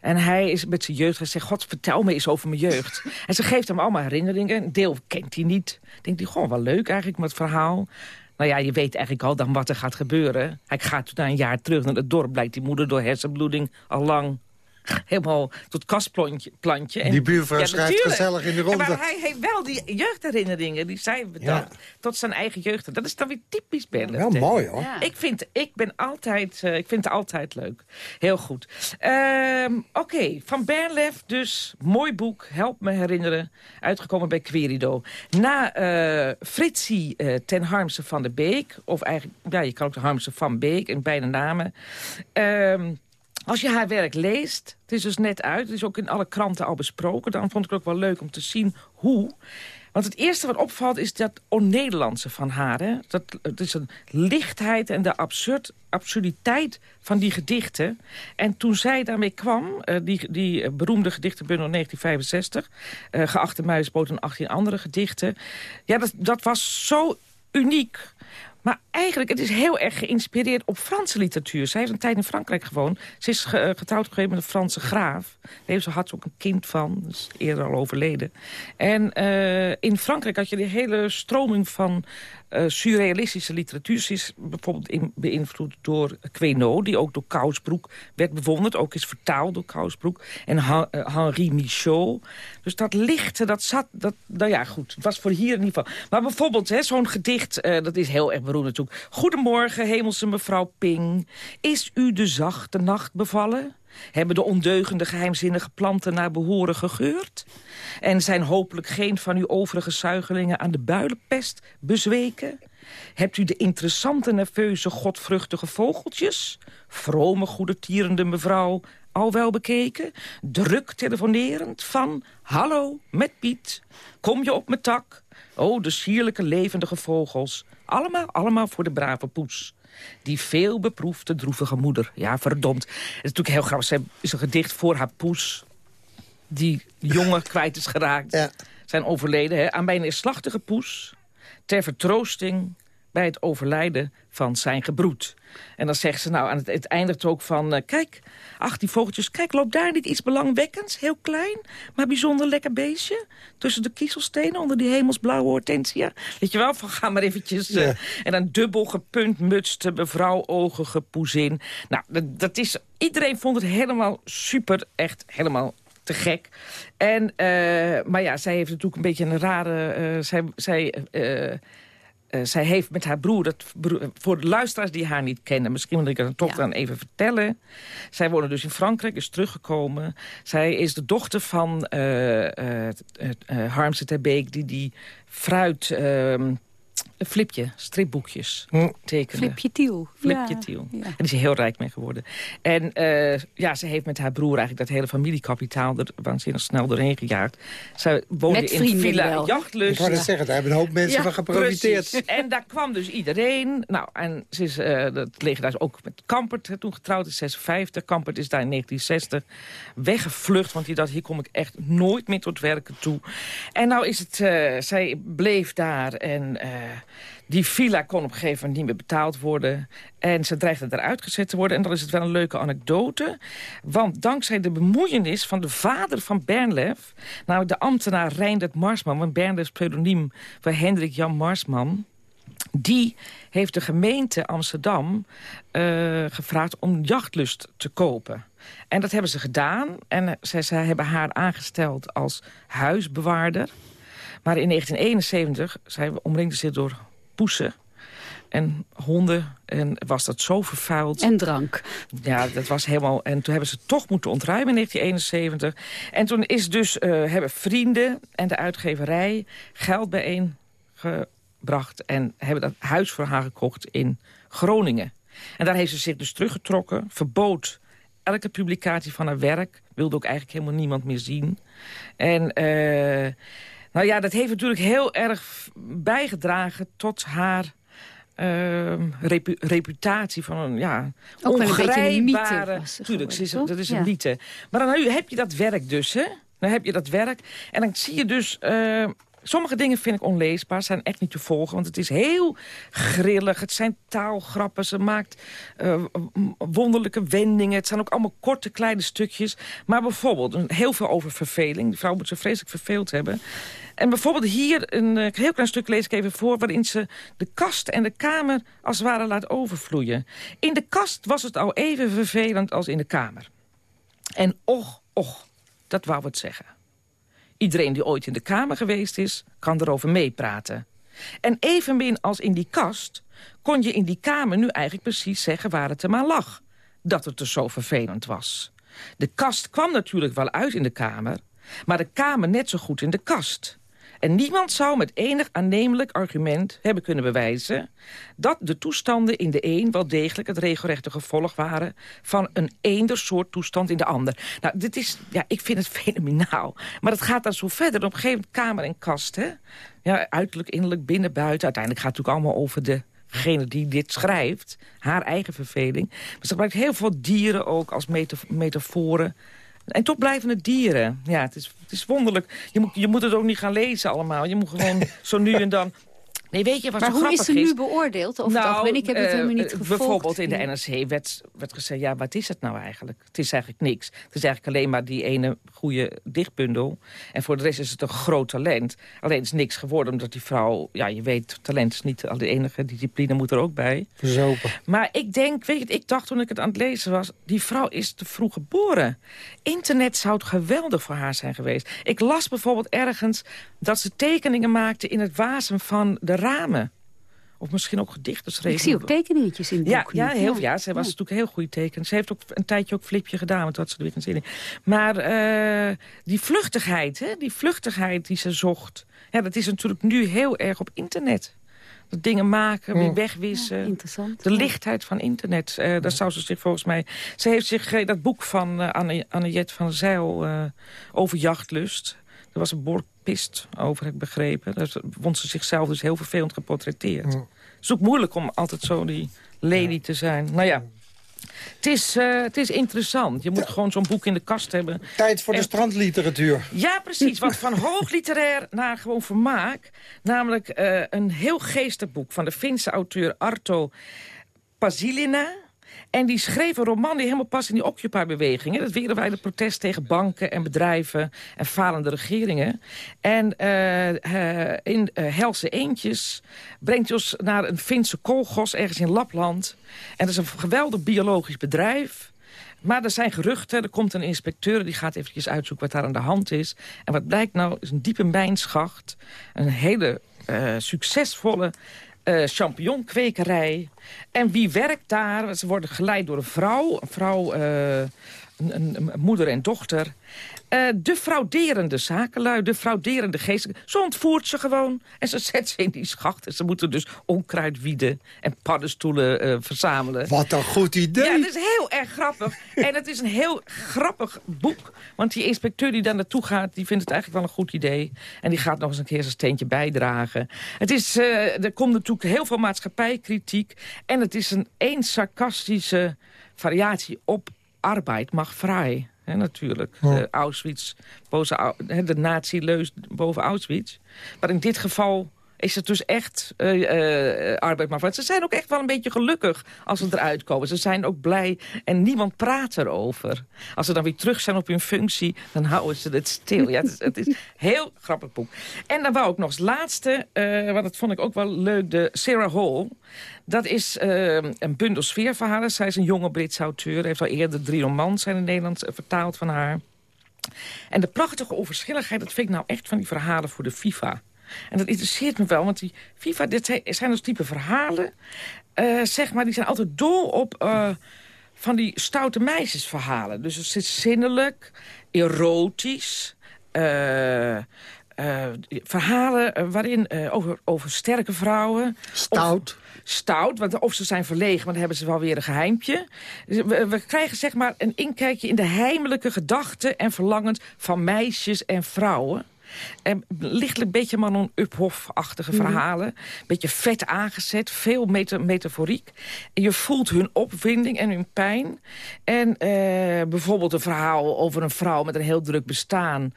En hij is met zijn jeugd, hij zegt, god, vertel me eens over mijn jeugd. En ze geeft hem allemaal herinneringen, een deel kent hij niet. Denkt hij, gewoon wel leuk eigenlijk met het verhaal. Nou ja, je weet eigenlijk al dan wat er gaat gebeuren. Hij gaat na een jaar terug naar het dorp, blijkt die moeder door hersenbloeding al lang helemaal tot kastplantje. Plantje. Die buurvrouw schrijft natuurlijk. gezellig in de En ronde. Maar hij heeft wel die jeugdherinneringen, die zijn bedacht. Tot zijn eigen jeugd. Dat is dan weer typisch Ben. Wel mooi, hoor. Ik, vind, ik, ben altijd, eh, ik vind het altijd leuk. Heel goed. Ehm, Oké, van Bernlef dus. Mooi boek, Help me herinneren. Uitgekomen bij Querido. Na eh Fritsie eh, ten Harmse van de Beek. Of eigenlijk, ja, je kan ook de Harmse van Beek in beide namen. Ehm, als je haar werk leest, het is dus net uit... het is ook in alle kranten al besproken... dan vond ik het ook wel leuk om te zien hoe... Want het eerste wat opvalt is dat on-Nederlandse van haar. Hè? Dat, het is een lichtheid en de absurd, absurditeit van die gedichten. En toen zij daarmee kwam, eh, die, die beroemde gedichtenbundel 1965... eh, Geachte Muisboot en 18 andere gedichten... ja, dat, dat was zo uniek... Maar eigenlijk, het is heel erg geïnspireerd op Franse literatuur. Zij heeft een tijd in Frankrijk gewoond. Ze is eh, getrouwd met een Franse graaf. Daar ze had ze ook een kind van. Is eerder al overleden. En eh, in Frankrijk had je die hele stroming van eh, surrealistische literatuur. Is bijvoorbeeld beïnvloed door Queneau... die ook door Kousbroek werd bewonderd. Ook is vertaald door Kousbroek. En eh, Henri Michaud. Dus dat lichte, dat zat... Dat, nou ja, goed. Het was voor hier in ieder geval. Maar bijvoorbeeld zo'n gedicht, eh, dat is heel erg beroemd natuurlijk. Goedemorgen, hemelse mevrouw Ping. Is u de zachte nacht bevallen? Hebben de ondeugende geheimzinnige planten naar behoren gegeurd? En zijn hopelijk geen van uw overige zuigelingen aan de builenpest bezweken? Hebt u de interessante, nerveuze, godvruchtige vogeltjes? Vrome, goedertierende mevrouw al wel bekeken? Druk telefonerend van... Hallo, met Piet. Kom je op mijn tak? Oh, de sierlijke levendige vogels. Allemaal, allemaal voor de brave poes. Die veel beproefde droevige moeder. Ja, verdomd. Het is natuurlijk heel grappig. Ze is een gedicht voor haar poes. Die jongen kwijt is geraakt. Zijn overleden. Hè? Aan mijn neerslachtige poes. Ter vertroosting bij het overlijden van zijn gebroed. En dan zegt ze, nou, aan het, het eindigt ook van... eh, kijk, ach, die vogeltjes, kijk, loopt daar niet iets belangwekkends? Heel klein, maar bijzonder lekker beestje. Tussen de kiezelstenen, onder die hemelsblauwe hortensia. Weet je wel, van ga maar eventjes... eh, Ja. en een dubbel gepuntmutste mevrouw oogige poezin. Nou, dat, dat is... Iedereen vond het helemaal super, echt helemaal te gek. En, eh, maar ja, zij heeft natuurlijk een beetje een rare... zij, zij, eh, zij heeft met haar broer, dat, broer- voor de luisteraars die haar niet kennen... misschien wil ik het toch dan even vertellen. Zij woonde dus in Frankrijk, is teruggekomen. Zij is de dochter van eh eh, Harmse ter Beek... die die fruit... ehm, een flipje, stripboekjes tekende. Flipje Tiel. Flipje Ja, Tiel. ja. En die is er heel rijk mee geworden. En eh, ja, ze heeft met haar broer eigenlijk dat hele familiekapitaal... er waanzinnig snel doorheen gejaagd. Zij woonde Met in Villa. Jachtlust. Ik wou net zeggen, daar hebben een hoop mensen Ja, van geprofiteerd. precies. En daar kwam dus iedereen. Nou, en ze is, eh, dat liggen daar ook met Kampert, hè, toen getrouwd in 56. Kampert is daar in 1960 weggevlucht, want die dacht, hier kom ik echt nooit meer tot werken toe. En nou is het, eh, zij bleef daar en... die villa kon op een gegeven moment niet meer betaald worden. En ze dreigde eruit gezet te worden. En dan is het wel een leuke anekdote. Want dankzij de bemoeienis van de vader van Bernlef... nou de ambtenaar Reindert Marsman... want Bernlefs pseudoniem voor Hendrik Jan Marsman... die heeft de gemeente Amsterdam eh, gevraagd om jachtlust te kopen. En dat hebben ze gedaan. En zij, zij hebben haar aangesteld als huisbewaarder. Maar in 1971 zij omringde ze door poesen en honden. En was dat zo vervuild. En drank. Ja, dat was helemaal... En toen hebben ze toch moeten ontruimen in 1971. En toen is dus, eh, hebben vrienden en de uitgeverij geld bijeengebracht... en hebben dat huis voor haar gekocht in Groningen. En daar heeft ze zich dus teruggetrokken, verbood elke publicatie van haar werk. Wilde ook eigenlijk helemaal niemand meer zien. En... eh, nou ja, dat heeft natuurlijk heel erg bijgedragen tot haar ehm, repu- reputatie van een ja, Ook wel een mythe ongrijpbare- Tuurlijk, ze is, dat is een Ja. mythe. Maar dan heb je dat werk dus, hè? Dan heb je dat werk. En dan zie je dus... eh, sommige dingen vind ik onleesbaar, zijn echt niet te volgen. Want het is heel grillig. Het zijn taalgrappen. Ze maakt eh, wonderlijke wendingen. Het zijn ook allemaal korte, kleine stukjes. Maar bijvoorbeeld, heel veel over verveling. Die vrouw moet ze vreselijk verveeld hebben. En bijvoorbeeld hier, een eh, heel klein stuk lees ik even voor... waarin ze de kast en de kamer als het ware laat overvloeien. In de kast was het al even vervelend als in de kamer. En och, och, dat wou het zeggen. Iedereen die ooit in de kamer geweest is, kan erover meepraten. En evenmin als in die kast, kon je in die kamer nu eigenlijk precies zeggen waar het er maar lag. Dat het dus zo vervelend was. De kast kwam natuurlijk wel uit in de kamer, maar de kamer net zo goed in de kast. En niemand zou met enig aannemelijk argument hebben kunnen bewijzen... dat de toestanden in de een wel degelijk het regelrechte gevolg waren... van een eender soort toestand in de ander. Nou, dit is, ja, ik vind het fenomenaal. Maar het gaat dan zo verder. Op een gegeven moment kamer en kast, hè? Ja, uiterlijk, innerlijk, binnen, buiten. Uiteindelijk gaat het natuurlijk allemaal over de degene die dit schrijft, haar eigen verveling. Maar ze gebruikt heel veel dieren ook als meta metaforen. En toch blijven het dieren. Ja, het is, het is wonderlijk. Je moet, je moet het ook niet gaan lezen allemaal. Je moet gewoon zo nu en dan... Nee, weet je wat Maar zo hoe grappig is ze nu beoordeeld? Over het algemeen? Ik heb het helemaal niet eh, gevolgd. Bijvoorbeeld in de. NRC werd, werd gezegd... ja, wat is het nou eigenlijk? Het is eigenlijk niks. Het is eigenlijk alleen maar die ene goede dichtbundel. En voor de rest is het een groot talent. Alleen is het niks geworden, omdat die vrouw... ja, je weet, talent is niet al de enige. Discipline moet er ook bij. Verzopen. Maar ik denk, weet je, ik dacht toen ik het aan het lezen was... die vrouw is te vroeg geboren. Internet zou het geweldig voor haar zijn geweest. Ik las bijvoorbeeld ergens dat ze tekeningen maakte... in het wazen van de ramen. Of misschien ook gedichten schreef. Ik zie ook tekeningetjes in het Ja, boek. ja, heel, ja, zij was natuurlijk een heel goede teken. Ze heeft ook een tijdje ook flipje gedaan, want dat ze er weer geen zin in. Maar eh, die vluchtigheid, hè, die vluchtigheid die ze zocht... Ja, dat is natuurlijk nu heel erg op internet. Dat dingen maken, weer Ja. wegwissen. Ja, interessant. De lichtheid van internet, eh, daar zou ze zich volgens mij... Ze heeft zich, eh, dat boek van eh, Anne, Anne-Jet van Zijl eh, over jachtlust... Er was een borpist over, heb ik begrepen. Daar vond ze zichzelf dus heel vervelend geportretteerd. Het is ook moeilijk om altijd zo die lady te zijn. Nou ja, Het is, eh, het is interessant. Je moet gewoon zo'n boek in de kast hebben. Tijd voor de strandliteratuur. Ja, precies. Want van hoogliterair naar gewoon vermaak. Namelijk eh, een heel geestig boek van de Finse auteur Arto Pasilina. En die schreef een roman die helemaal past in die Occupy-beweging. Dat wereldwijde protest tegen banken en bedrijven en falende regeringen. En eh, eh, in eh, Helse Eendjes brengt ons naar een Finse koolgos ergens in Lapland. En dat is een geweldig biologisch bedrijf. Maar er zijn geruchten, er komt een inspecteur... die gaat eventjes uitzoeken wat daar aan de hand is. En wat blijkt nou, is een diepe mijnschacht. Een hele succesvolle eh champignonkwekerij. En wie werkt daar? Ze worden geleid door een vrouw. Een vrouw, eh, een, moeder en dochter. Eh, de frauderende zakenlui, de frauderende geesten. Ze ontvoert ze gewoon en ze zet ze in die schacht. En ze moeten dus onkruid wieden en paddenstoelen eh, verzamelen. Wat een goed idee. Ja, dat is heel erg grappig. en het is een heel grappig boek. Want die inspecteur die daar naartoe gaat... die vindt het eigenlijk wel een goed idee. En die gaat nog eens een keer zijn steentje bijdragen. Het is, eh, er komt natuurlijk heel veel maatschappijkritiek. En het is een één sarcastische variatie op arbeid mag vrij. Natuurlijk. Oh. De Auschwitz, boze, Au- hè, de nazi-leus boven Auschwitz. Maar in dit geval is het dus echt eh, eh, arbeid maar vrij. Ze zijn ook echt wel een beetje gelukkig als ze eruit komen. Ze zijn ook blij en niemand praat erover. Als ze dan weer terug zijn op hun functie, dan houden ze het stil. Ja, het, is, het is heel grappig boek. En dan wou ik nog als laatste, eh want dat vond ik ook wel leuk, de Sarah Hall. Dat is eh, een bundel sfeerverhalen. Zij is een jonge Britse auteur. Heeft al eerder drie romans zijn in Nederland eh, vertaald van haar. En de prachtige onverschilligheid, dat vind ik nou echt van die verhalen voor de FIFA. En dat interesseert me wel, want die FIFA, dit zijn, dus type verhalen... eh, zeg maar, die zijn altijd dol op eh, van die stoute meisjesverhalen. Dus het zit zinnelijk, erotisch... eh, verhalen waarin over, over sterke vrouwen. Stout. Of, stout, want of ze zijn verlegen, maar dan hebben ze wel weer een geheimpje. Dus We, we krijgen zeg maar een inkijkje in de heimelijke gedachten en verlangens van meisjes en vrouwen. En lichtelijk een beetje Manon Uphoff-achtige Mhm. verhalen. Beetje vet aangezet, veel meta metaforiek. Je voelt hun opwinding en hun pijn. En eh, bijvoorbeeld een verhaal over een vrouw met een heel druk bestaan...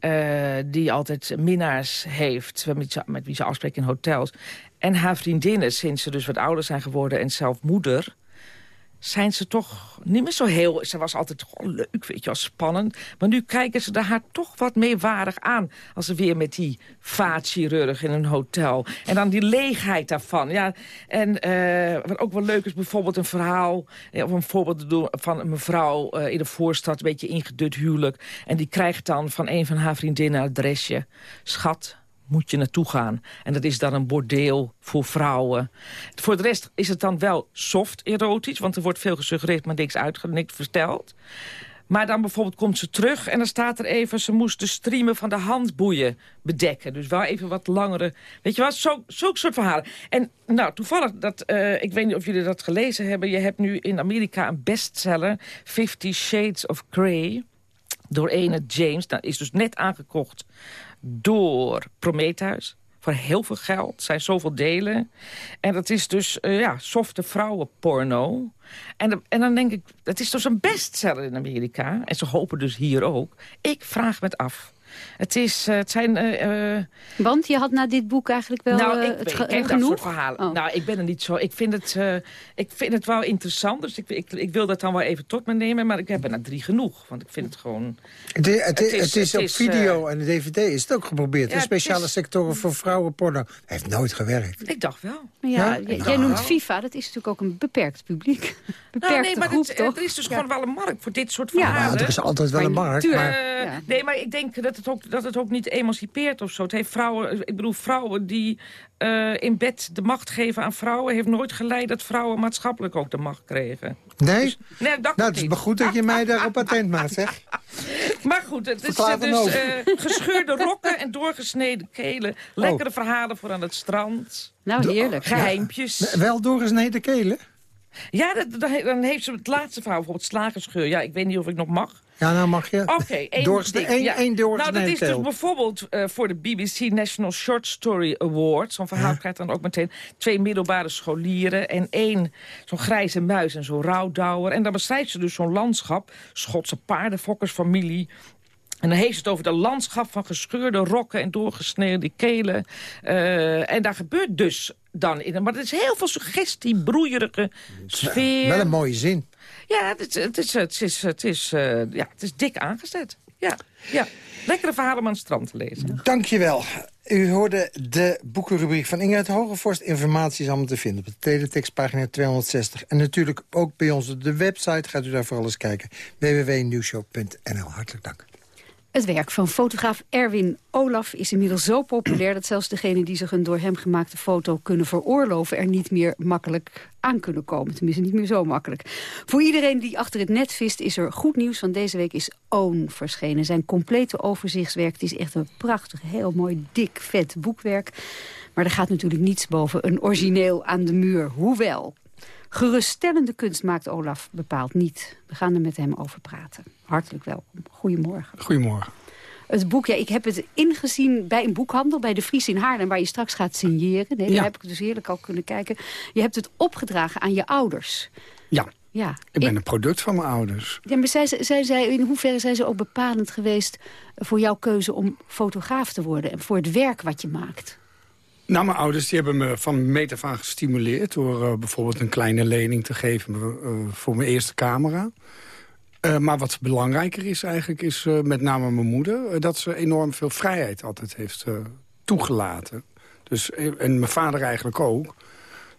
eh, die altijd minnaars heeft, met, ze- met wie ze afspreekt in hotels. En haar vriendinnen, sinds ze dus wat ouder zijn geworden en zelf moeder zijn ze toch niet meer zo heel... Ze was altijd gewoon leuk, weet je wel, spannend. Maar nu kijken ze er haar toch wat meewarig aan... als ze weer met die vaatchirurg in een hotel. En dan die leegheid daarvan. Ja, en eh, wat ook wel leuk is, bijvoorbeeld een verhaal... of een voorbeeld van een mevrouw eh, in de voorstad... een beetje ingedut huwelijk. En die krijgt dan van een van haar vriendinnen een adresje. Schat, moet je naartoe gaan. En dat is dan een bordeel voor vrouwen. Voor de rest is het dan wel soft erotisch... want er wordt veel gesuggereerd, maar niks uitge niks verteld. Maar dan bijvoorbeeld komt ze terug en dan staat er even... ze moest de striemen van de handboeien bedekken. Dus wel even wat langere... Weet je wat, zo, zulke soort verhalen. En nou, toevallig, dat, eh, ik weet niet of jullie dat gelezen hebben... je hebt nu in Amerika een bestseller... Fifty Shades of Grey door ene James. Dat is dus net aangekocht door Prometheus. Voor heel veel geld. Het zijn zoveel delen. En dat is dus, eh, ja, softe vrouwenporno. En, en dan denk ik, het is dus een bestseller in Amerika. En ze hopen dus hier ook. Ik vraag me af. Het, is, eh, het zijn... eh, eh, Want je had na dit boek eigenlijk wel nou, eh, ik, het ik ge- ken dat genoeg? soort verhalen. Oh. Nou, ik ben er niet zo... Ik vind het, eh, ik vind het wel interessant, dus ik, ik, ik wil dat dan wel even tot me nemen. Maar ik heb er na drie genoeg, want ik vind het gewoon... Het is, het, is, het is op is, video en de dvd is het ook geprobeerd. Ja, speciale is- sectoren voor vrouwenporno. Heeft nooit gewerkt. Ik dacht wel. Maar ja, Ja? jij dacht noemt wel. FIFA, dat is natuurlijk ook een beperkt publiek. Beperkte Nou, nee, maar groep, het, toch? er is dus gewoon wel een markt voor dit soort verhalen. Ja, er is altijd wel een markt. Maar, Nee, maar ik denk dat het, ook, dat het ook niet emancipeert of zo. Het heeft vrouwen, ik bedoel, vrouwen die eh, in bed de macht geven aan vrouwen... heeft nooit geleid dat vrouwen maatschappelijk ook de macht kregen. nee? Nee, dat nou, het is maar goed dat je mij daarop attent maakt, zeg. Maar goed, het is dus eh, gescheurde rokken en doorgesneden kelen. Lekkere verhalen voor aan het strand. Nou, heerlijk. Geheimpjes. Wel doorgesneden kelen? Ja, dat, dat- dan heeft ze het laatste verhaal, bijvoorbeeld slagerscheur. Ja, ik weet niet of ik nog mag. Ja, nou mag je. Oké, één Doorsne- ding, één- ja. één Nou, dat is dus bijvoorbeeld eh, voor de BBC National Short Story Award. Zo'n verhaal Ja. krijgt dan ook meteen twee middelbare scholieren... en één zo'n grijze muis en zo'n rouwdouwer. En dan beschrijft ze dus zo'n landschap. Schotse paardenfokkersfamilie... En dan heeft ze het over de landschap van gescheurde rokken en doorgesneden kelen. Eh, en daar gebeurt dus dan in. Maar het is heel veel suggestie, broeierige sfeer. Wel een mooie zin. Ja, het is, het is, het is, het is, eh, ja, het is dik aangezet. Ja, ja. Lekkere verhalen om aan het strand te lezen. Dankjewel. U hoorde de boekenrubriek van Ingrid Hogevorst. Informatie is allemaal te vinden op de teletextpagina 260. En natuurlijk ook bij op de website. Gaat u daar voor alles kijken. www.nieuwshow.nl. Hartelijk dank. Het werk van fotograaf Erwin Olaf is inmiddels zo populair... dat zelfs degenen die zich een door hem gemaakte foto kunnen veroorloven... er niet meer makkelijk aan kunnen komen. Tenminste, niet meer zo makkelijk. Voor iedereen die achter het net vist is er goed nieuws... want deze week is Own verschenen. Zijn complete overzichtswerk het is echt een prachtig, heel mooi, dik, vet boekwerk. Maar er gaat natuurlijk niets boven een origineel aan de muur. Hoewel, Geruststellende kunst maakt Olaf bepaald niet. We gaan er met hem over praten. Hartelijk welkom. Goedemorgen. Goedemorgen. Het boek, ja, ik heb het ingezien bij een boekhandel, bij de Vries in Haarlem... waar je straks gaat signeren. Nee, Ja. daar heb ik dus heerlijk al kunnen kijken. Je hebt het opgedragen aan je ouders. Ja, Ja, ik ben een product van mijn ouders. ja maar zij, zij, zij, in hoeverre zijn ze ook bepalend geweest... voor jouw keuze om fotograaf te worden... en voor het werk wat je maakt? Nou, mijn ouders die hebben me van meet af aan gestimuleerd... door eh, bijvoorbeeld een kleine lening te geven eh, voor mijn eerste camera. Eh, maar wat belangrijker is eigenlijk, is eh, met name mijn moeder... eh, dat ze enorm veel vrijheid altijd heeft toegelaten. Dus, en mijn vader eigenlijk ook.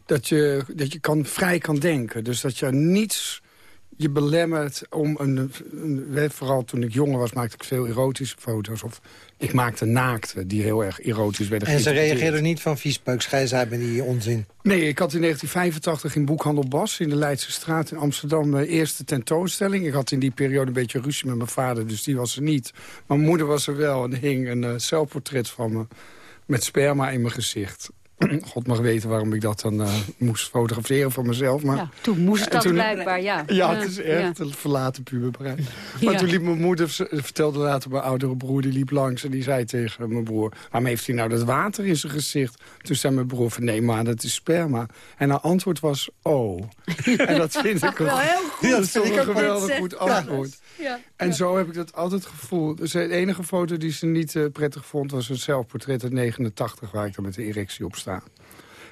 Dat je, dat je kan, vrij kan denken. Dus dat je niets je belemmert om een, een- Vooral toen ik jonger was maakte ik veel erotische foto's. Of ik maakte naakte die heel erg erotisch werden En ze reageerden niet van viespeuk, uit met die onzin. Nee, ik had in 1985 in Boekhandel Bas in de Leidse Straat in Amsterdam mijn eerste tentoonstelling. Ik had in die periode een beetje ruzie met mijn vader, dus die was er niet. Mijn moeder was er wel en er hing een eh, zelfportret van me met sperma in mijn gezicht. God mag weten waarom ik dat dan eh, moest fotograferen voor mezelf. Maar Ja, toen moest En dat toen- blijkbaar, ja. Ja, het is echt ja. een verlaten puberbrein. Maar Ja. toen liep mijn moeder, vertelde later mijn oudere broer, die liep langs... en die zei tegen mijn broer, waarom heeft hij nou dat water in zijn gezicht? Toen zei mijn broer van, nee, maar dat is sperma. En haar antwoord was, oh. en dat vind ik Wel heel goed. Dat is toch vind een geweldig goed, antwoord. Ja. En zo heb ik dat altijd gevoeld. Dus de enige foto die ze niet eh, prettig vond... was een zelfportret uit 89, waar ik dan met de erectie op sta.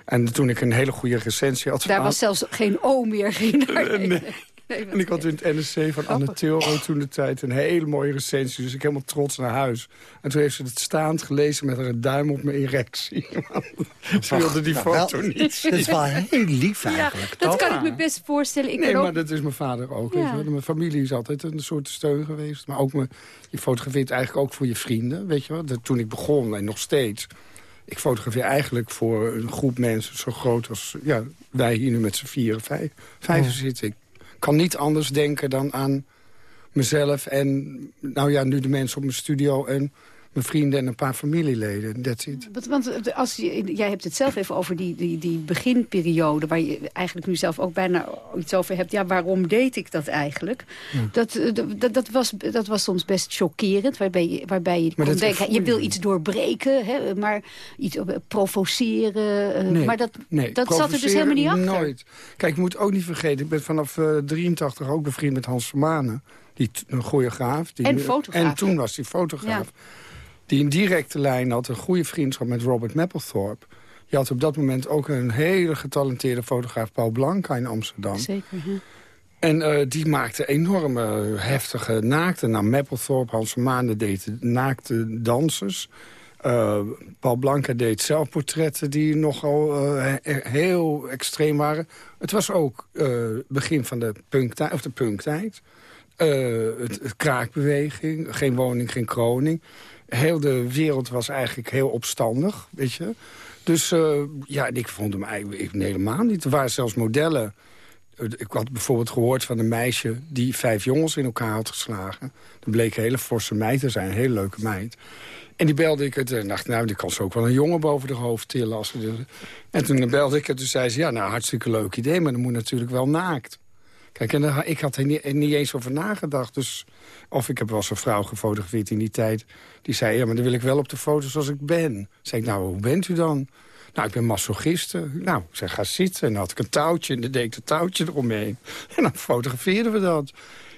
En toen ik een hele goede recensie had Daar was zelfs geen O meer. Eh, nee. Nee, En ik had in het NSC van Anne Tilro toen de tijd een hele mooie recensie. Dus ik helemaal trots naar huis. En toen heeft ze het staand gelezen met een duim op mijn erectie. ze wilde die nou, wel, foto niet dat is wel heel lief Ja, eigenlijk, dat toch? kan ik me best voorstellen. Ik Nee, ook- maar dat is mijn vader ook. Ja. Weet je wel. Mijn familie is altijd een soort steun geweest. Maar ook me, je fotografeert eigenlijk ook voor je vrienden. Weet je wel? Dat, toen ik begon en nog steeds. Ik fotografeer eigenlijk voor een groep mensen zo groot als ja, wij hier nu met z'n vieren, vijf, vijf zitten. Ik kan niet anders denken dan aan mezelf en nou ja, nu de mensen op mijn studio en mijn vrienden en een paar familieleden. That's it. Want, want als je, jij hebt het zelf even over die, die, die beginperiode... waar je eigenlijk nu zelf ook bijna iets over hebt. Ja, waarom deed ik dat eigenlijk? Dat, eh, dat, dat, was, dat was soms best chockerend. Waarbij je, waarbij je kon dat denken, je wil iets doorbreken. Hè, maar iets eh, provoceren. eh, Nee, maar dat, nee, dat zat er dus helemaal niet achter. Nooit. Kijk, je moet ook niet vergeten, ik ben vanaf eh 83 ook bevriend met Hans Vermanen. Die een choreograaf. Die, En fotograaf. En toen was hij fotograaf. Die een directe lijn had, een goede vriendschap met Robert Mapplethorpe. Je had op dat moment ook een hele getalenteerde fotograaf, Paul Blanca in Amsterdam. Zeker, hè. En eh, die maakte enorme heftige naakte. Nou, Mapplethorpe, Hans Vermanen deed naakte dansers. Eh, Paul Blanca deed zelfportretten die nogal eh, he- heel extreem waren. Het was ook begin van de punktijd, of de punktijd. Het, het kraakbeweging, geen woning, geen kroning. Heel de wereld was eigenlijk heel opstandig, weet je. Dus eh, ja, ik vond hem eigenlijk helemaal niet. Er waren zelfs modellen ik had bijvoorbeeld gehoord van een meisje... die vijf jongens in elkaar had geslagen. Dat bleek een hele forse meid te zijn, een hele leuke meid. En die belde ik het en dacht, nou, die kan ze ook wel een jongen boven de hoofd tillen. Als ze. En toen belde ik het, toen zei ze, ja, nou, hartstikke leuk idee... maar dan moet natuurlijk wel naakt. Kijk, en ik had er niet, niet, eens over nagedacht. Dus, of ik heb wel eens een vrouw gefotografeerd in die tijd. Die zei, ja, maar dan wil ik wel op de foto zoals ik ben. Zeg ik, nou, hoe bent u dan? Nou, ik ben masochiste. Nou, ik zeg, ga zitten. En dan had ik een touwtje en dan deed ik het touwtje eromheen. En dan fotografeerden we dat.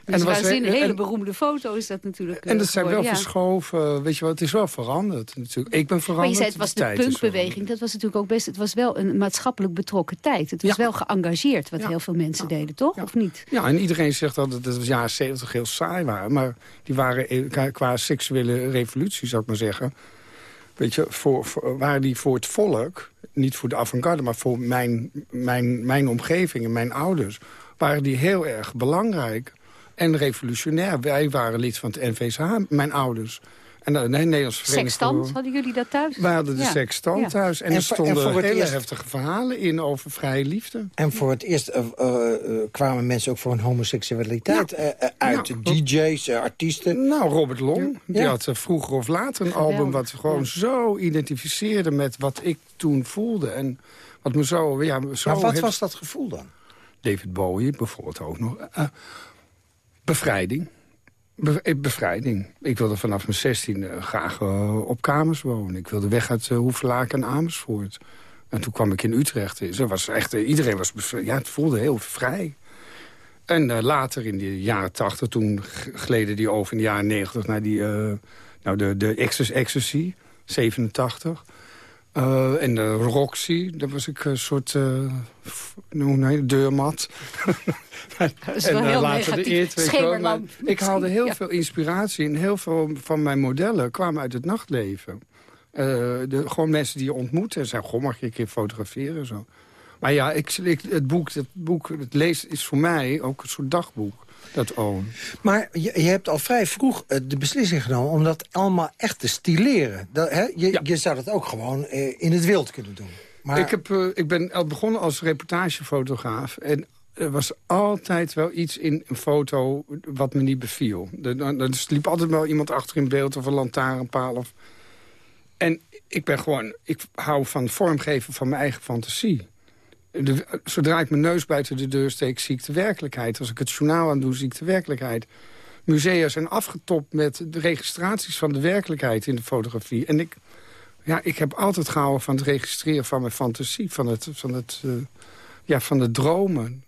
En dat een hele beroemde foto is dat natuurlijk. En dat zijn wel verschoven. Weet je wat, het is wel veranderd natuurlijk. Ik ben veranderd. Maar je zei, het was de, punkbeweging. Dat was natuurlijk ook best... Het was wel een maatschappelijk betrokken tijd. Het was wel geëngageerd, wat heel veel mensen deden, toch? Of niet? Ja, en iedereen zegt dat het de jaren 70 heel saai waren. Maar die waren qua seksuele revolutie, zou ik maar zeggen... Weet je, voor, voor, waren die voor het volk, niet voor de avant-garde... maar voor mijn, mijn, mijn omgeving en mijn ouders... waren die heel erg belangrijk en revolutionair. Wij waren lid van het NVSH, mijn ouders. En de Nederlandse Sextant, hadden jullie dat thuis? We hadden de ja. sextant thuis. En, er stonden hele eerst... heftige verhalen in over vrije liefde. En voor het eerst uh, uh, kwamen mensen ook voor een homoseksualiteit ja. uit. DJ's, artiesten. Nou, Robert Long, die had vroeger of later een album... wat gewoon zo identificeerde met wat ik toen voelde. En wat me zo... Ja, zo maar wat was dat gevoel dan? David Bowie bijvoorbeeld ook nog. Bevrijding. Eh, bevrijding. Ik wilde vanaf mijn 16 uh, graag uh, op kamers wonen. Ik wilde weg uit uh, en Amersfoort. En toen kwam ik in Utrecht. Zo was echt, iedereen was ja, het voelde heel vrij. En later in de jaren 80, toen gleden die over in de jaren 90 naar die, nou de, de Ecstasy, 87. Uh, en de Roxy, daar was ik een soort uh, nee, deurmat. en uh, later de eert. Ik haalde heel veel inspiratie en heel veel van mijn modellen kwamen uit het nachtleven. de, gewoon mensen die je ontmoet en zeiden, goh, mag je een keer fotograferen? Zo. Maar ja, ik, het boek, het boek, het lezen is voor mij ook een soort dagboek dat own. Maar je, je, hebt al vrij vroeg eh, de beslissing genomen om dat allemaal echt te stileren. Dat, hè? Je, je zou dat ook gewoon eh, in het wild kunnen doen. Maar... Ik, heb, uh, ik ben begonnen als reportagefotograaf. En er was altijd wel iets in een foto wat me niet beviel. Er, liep altijd wel iemand achter in beeld of een lantaarnpaal. Of... En ik ben gewoon, ik hou van vormgeven van mijn eigen fantasie zodra ik mijn neus buiten de deur steek, zie ik de werkelijkheid. Als ik het journaal aan doe, zie ik de werkelijkheid. Musea zijn afgetopt met de registraties van de werkelijkheid in de fotografie. En ik, ja, ik heb altijd gehouden van het registreren van mijn fantasie. Van het, van het, uh, ja, van de dromen.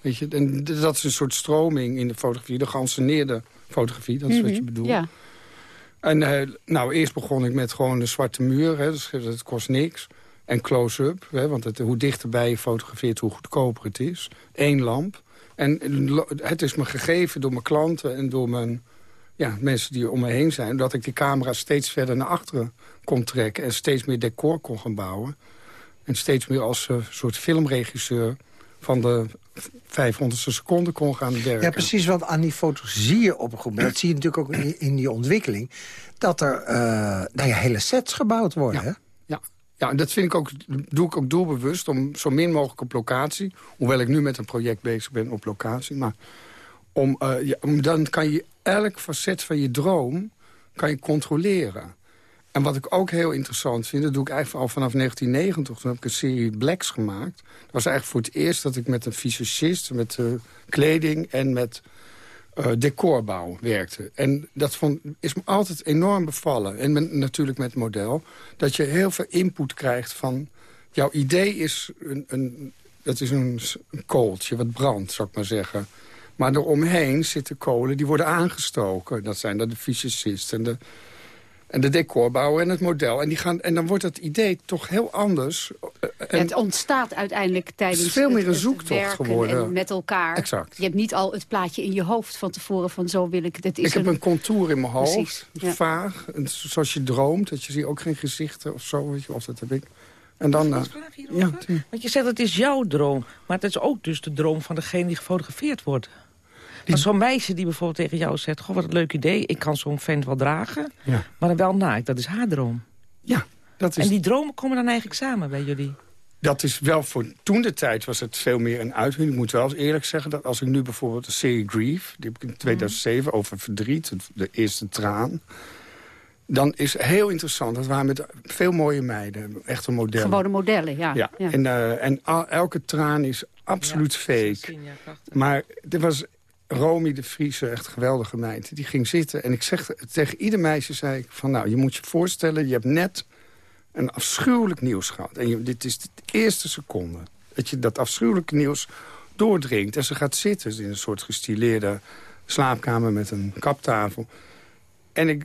Weet je, en dat is een soort stroming in de fotografie. De geanceneerde fotografie, dat is wat je mhm, bedoelt. Ja. En uh, nou, eerst begon ik met gewoon de zwarte muur. Hè, dus dat kost niks. En close-up, want het, hoe dichterbij je fotografeert, hoe goedkoper het is. Eén lamp. En het is me gegeven door mijn klanten en door mijn ja, mensen die om me heen zijn... dat ik die camera steeds verder naar achteren kon trekken... en steeds meer decor kon gaan bouwen. En steeds meer als uh, soort filmregisseur van de 500ste seconde kon gaan werken. Ja, precies, want aan die foto's zie je op een goed moment... dat zie je natuurlijk ook in, die ontwikkeling... dat er uh, nou ja, hele sets gebouwd worden, hè? Ja, dat vind ik ook, doe ik ook doelbewust om zo min mogelijk op locatie... hoewel ik nu met een project bezig ben op locatie... maar om, uh, ja, dan kan je elk facet van je droom kan je controleren. En wat ik ook heel interessant vind, dat doe ik eigenlijk al vanaf 1990. Toen heb ik een serie Blacks gemaakt. Dat was eigenlijk voor het eerst dat ik met een visagist, met uh, kleding en met uh, decorbouw werkte. En dat vond, is me altijd enorm bevallen. En natuurlijk met model. Dat je heel veel input krijgt van... Jouw idee is een, een, dat is een, een kooltje wat brandt, zou ik maar zeggen. Maar eromheen zitten kolen die worden aangestoken. Dat zijn dan de fysicisten en de en de decorbouwer en het model. En, die gaan, en dan wordt het idee toch heel anders. En het ontstaat uiteindelijk tijdens het, is veel meer een zoektocht geworden. En met elkaar. Exact. Je hebt niet al het plaatje in je hoofd van tevoren van zo wil ik het. Is ik heb een contour in mijn hoofd, vaag. zoals je droomt, dat je ziet ook geen gezichten of zo. Weet je, of dat heb ik. En dan, uh, ja, Want je zegt het is jouw droom, maar het is ook dus de droom van degene die gefotografeerd wordt. Maar zo'n meisje die bijvoorbeeld tegen jou zegt... goh, wat een leuk idee, ik kan zo'n vent wel dragen... Ja. maar dan wel naakt, dat is haar droom. Ja, dat is... En die dromen komen dan eigenlijk samen bij jullie? dat is wel voor toen de tijd was het veel meer een uitwinning. Ik moet wel eens eerlijk zeggen dat als ik nu bijvoorbeeld de serie Grief... die heb ik in 2007 over verdriet, de eerste traan... dan is heel interessant. Dat waren met veel mooie meiden, echte modellen. Gewone modellen, ja. Ja, en, uh, en al, elke traan is absoluut fake. maar er was Romy de Friese, echt geweldige meid. Die ging zitten en ik zeg tegen ieder meisje zei ik van... nou, je moet je voorstellen, je hebt net een afschuwelijk nieuws gehad. En dit is de eerste seconde dat je dat afschuwelijke nieuws doordringt. En ze gaat zitten in een soort gestileerde slaapkamer met een kaptafel. En ik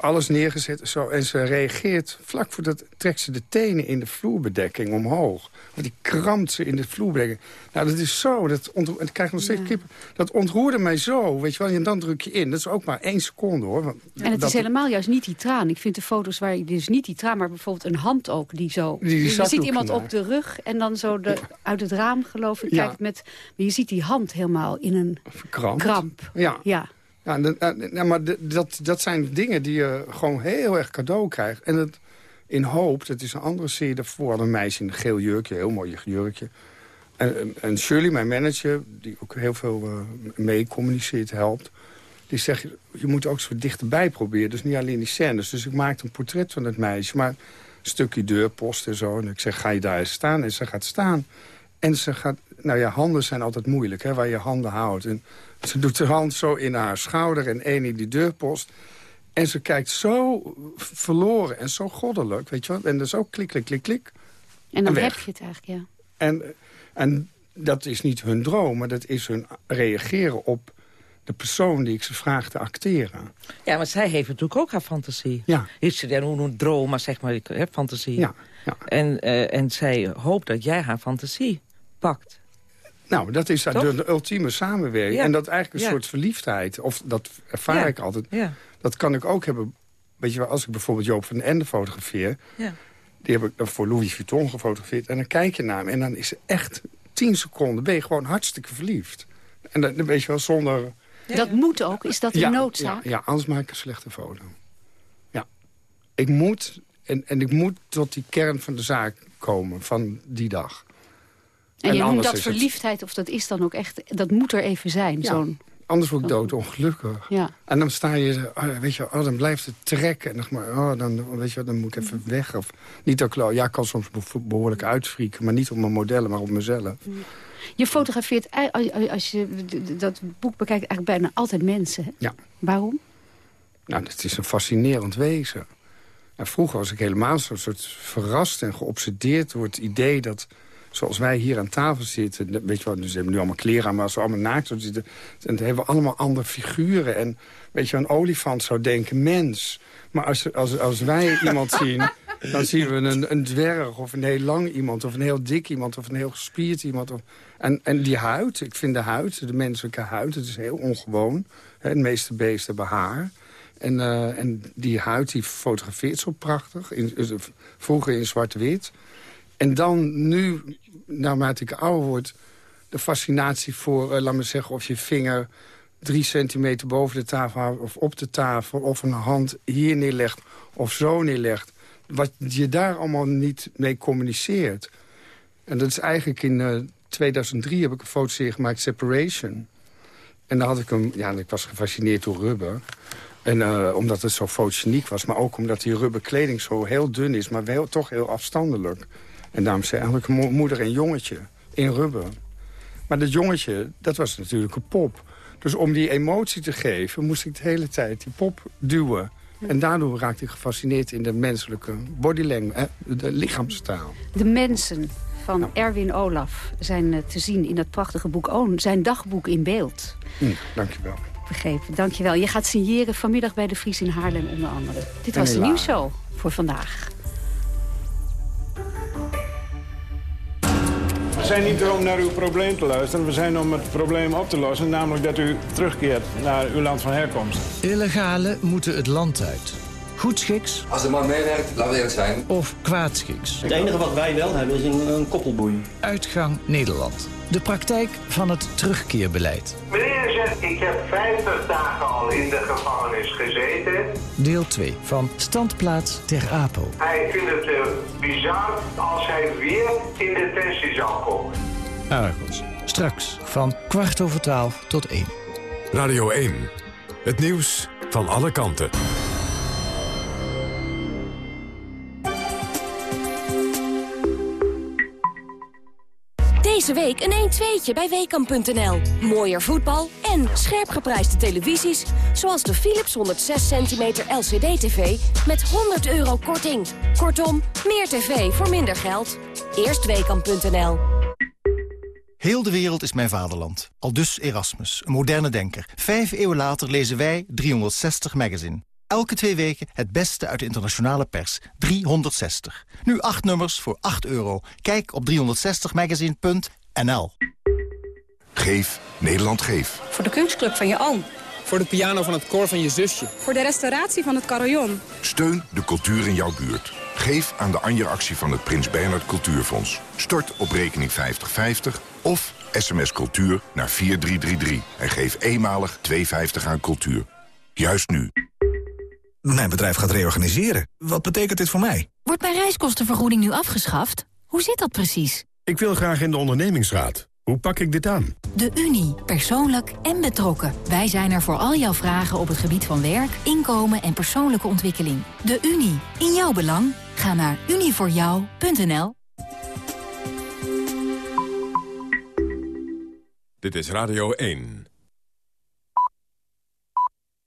alles neergezet zo, en ze reageert. Vlak voordat trekt ze de tenen in de vloerbedekking omhoog. Want die krampt ze in de vloerbedekking. Nou, dat is zo. Dat, ontroer, krijg nog steeds ja. kippen. Dat ontroerde mij zo. Weet je wel, en dan druk je in. Dat is ook maar één seconde, hoor. Want en het dat, is helemaal juist niet die traan. Ik vind de foto's waar je dus niet die traan... maar bijvoorbeeld een hand ook die zo... Die, die je ziet iemand op de rug en dan zo de, uit het raam, geloof ik, kijkt met... Maar je ziet die hand helemaal in een Verkrampt. kramp. Ja. ja. Ja, ja, maar dat, dat zijn dingen die je gewoon heel erg cadeau krijgt. En het, in Hoop, dat is een andere serie daarvoor... een meisje in een geel jurkje, heel mooi jurkje. En, en Shirley, mijn manager, die ook heel veel uh, mee communiceert, helpt... die zegt, je moet ook zo dichterbij proberen. Dus niet alleen die scènes. Dus ik maakte een portret van het meisje, maar een stukje deurpost en zo. En ik zeg, ga je daar eens staan? En ze gaat staan. En ze gaat... Nou ja, handen zijn altijd moeilijk, hè, waar je handen houdt. En ze doet de hand zo in haar schouder en één in die deurpost. En ze kijkt zo verloren en zo goddelijk, weet je wat? En dat is ook klik, klik, klik, klik. En dan heb je het eigenlijk, ja. En, en dat is niet hun droom, maar dat is hun reageren op de persoon die ik ze vraag te acteren. Ja, maar zij heeft natuurlijk ook haar fantasie. Ja. Heeft ze dan een droom, maar zeg maar, hè, fantasie. Ja, ja. En, uh, en zij hoopt dat jij haar fantasie pakt. Nou, dat is de, de, ultieme samenwerking. Ja. En dat eigenlijk een Ja. soort verliefdheid, of dat ervaar Ja. ik altijd. Ja. Dat kan ik ook hebben, weet je wel, als ik bijvoorbeeld Joop van den Ende fotografeer... Ja. die heb ik dan voor Louis Vuitton gefotografeerd... en dan kijk je naar hem en dan is ze echt tien seconden... ben je gewoon hartstikke verliefd. En dan, dan weet je wel, zonder... Dat moet ook. Is dat een ja, noodzaak? Ja, ja, anders maak ik een slechte foto. Ja. Ik moet, en, en ik moet tot die kern van de zaak komen, van die dag. En, je noemt dat verliefdheid, of dat is dan ook echt... Dat moet er even zijn, Ja. zo'n... Anders word ik dood ongelukkig. Ja. En dan sta je, oh, weet je, oh, dan blijft het trekken. En nog maar, oh, dan, weet je, dan moet ik even weg. Of, niet dat ik, ja, ik kan soms be- behoorlijk uitfrieken. Maar niet op mijn modellen, maar op mezelf. Je fotografeert, als- je dat boek bekijkt, eigenlijk bijna altijd mensen. hè? Ja. Waarom? Nou, het is een fascinerend wezen. En vroeger was ik helemaal zo'n soort verrast en geobsedeerd door het idee dat... zoals wij hier aan tafel zitten, weet je wel, dus we hebben nu allemaal kleren aan... maar als we allemaal naakt zouden zitten, dan hebben we allemaal andere figuren. En weet je, een olifant zou denken, mens. Maar als, als, als wij iemand zien, dan zien we een, een dwerg of een heel lang iemand... of een heel dik iemand of een heel gespierd iemand. Of, en, en die huid, ik vind de huid, de menselijke huid, het is heel ongewoon. Hè, de meeste beesten hebben haar... En, eh, en die huid die fotografeert zo prachtig. In, eh, vroeger in zwart-wit. En dan nu, naarmate ik ouder word... de fascinatie voor, eh, laat me zeggen, of je vinger... drie centimeter boven de tafel of op de tafel... of een hand hier neerlegt of zo neerlegt. Wat je daar allemaal niet mee communiceert. En dat is eigenlijk in eh, 2003 heb ik een fotoserie gemaakt, Separation. En dan had ik hem, ja, ik was gefascineerd door rubber. En eh, omdat het zo fotogeniek was, maar ook omdat die rubberkleding zo heel dun is, maar wel toch heel afstandelijk. En daarom zei eigenlijk mo- moeder en jongetje in rubber. Maar dat jongetje, dat was natuurlijk een pop. Dus om die emotie te geven, moest ik de hele tijd die pop duwen. En daardoor raakte ik gefascineerd in de menselijke bodylanguage, eh, de lichaamstaal. De mensen van Erwin Olaf zijn eh, te zien in dat prachtige boek Oon. Zijn dagboek in beeld. Hm, dankjewel. Begrepen, dankjewel. Je gaat signeren vanmiddag bij de Vries in Haarlem onder andere. Dit En was de nieuwsshow voor vandaag. Zijn niet om naar uw probleem te luisteren. We zijn om het probleem op te lossen. Namelijk dat u terugkeert naar uw land van herkomst. Illegalen moeten het land uit. Goedschiks. Als de man meewerkt, we eerlijk zijn. Of kwaadschiks. Het enige wat wij wel hebben is een, een koppelboei. Uitgang Nederland. De praktijk van het terugkeerbeleid. Meneer ik heb 50 dagen al in de gevangenis gezeten. Deel 2 van Standplaats Ter Apel. Hij vindt het uh, bizar als hij weer in detentie zal komen. Argos. Straks van kwart over twaalf tot één. Radio 1. Het nieuws van alle kanten. Deze week een 1-2'tje bij Weekamp.nl. Mooier voetbal en scherp geprijsde televisies... zoals de Philips 106 cm LCD-TV met 100 euro korting. Kortom, meer tv voor minder geld. Eerst Weekamp.nl. Heel de wereld is mijn vaderland. Al dus Erasmus, een moderne denker. Vijf eeuwen later lezen wij 360 Magazine. Elke twee weken het beste uit de internationale pers. 360. Nu acht nummers voor 8 euro. Kijk op 360magazine.nl. Geef Nederland Geef. Voor de kunstclub van je oom. Voor de piano van het koor van je zusje. Voor de restauratie van het carillon. Steun de cultuur in jouw buurt. Geef aan de Anja-actie van het Prins Bernhard Cultuurfonds. Stort op rekening 5050 of sms cultuur naar 4333. En geef eenmalig 2,50 aan cultuur. Juist nu. Mijn bedrijf gaat reorganiseren. Wat betekent dit voor mij? Wordt mijn reiskostenvergoeding nu afgeschaft? Hoe zit dat precies? Ik wil graag in de ondernemingsraad. Hoe pak ik dit aan? De Unie. Persoonlijk en betrokken. Wij zijn er voor al jouw vragen op het gebied van werk, inkomen en persoonlijke ontwikkeling. De Unie. In jouw belang. Ga naar unievoorjou.nl Dit is Radio 1.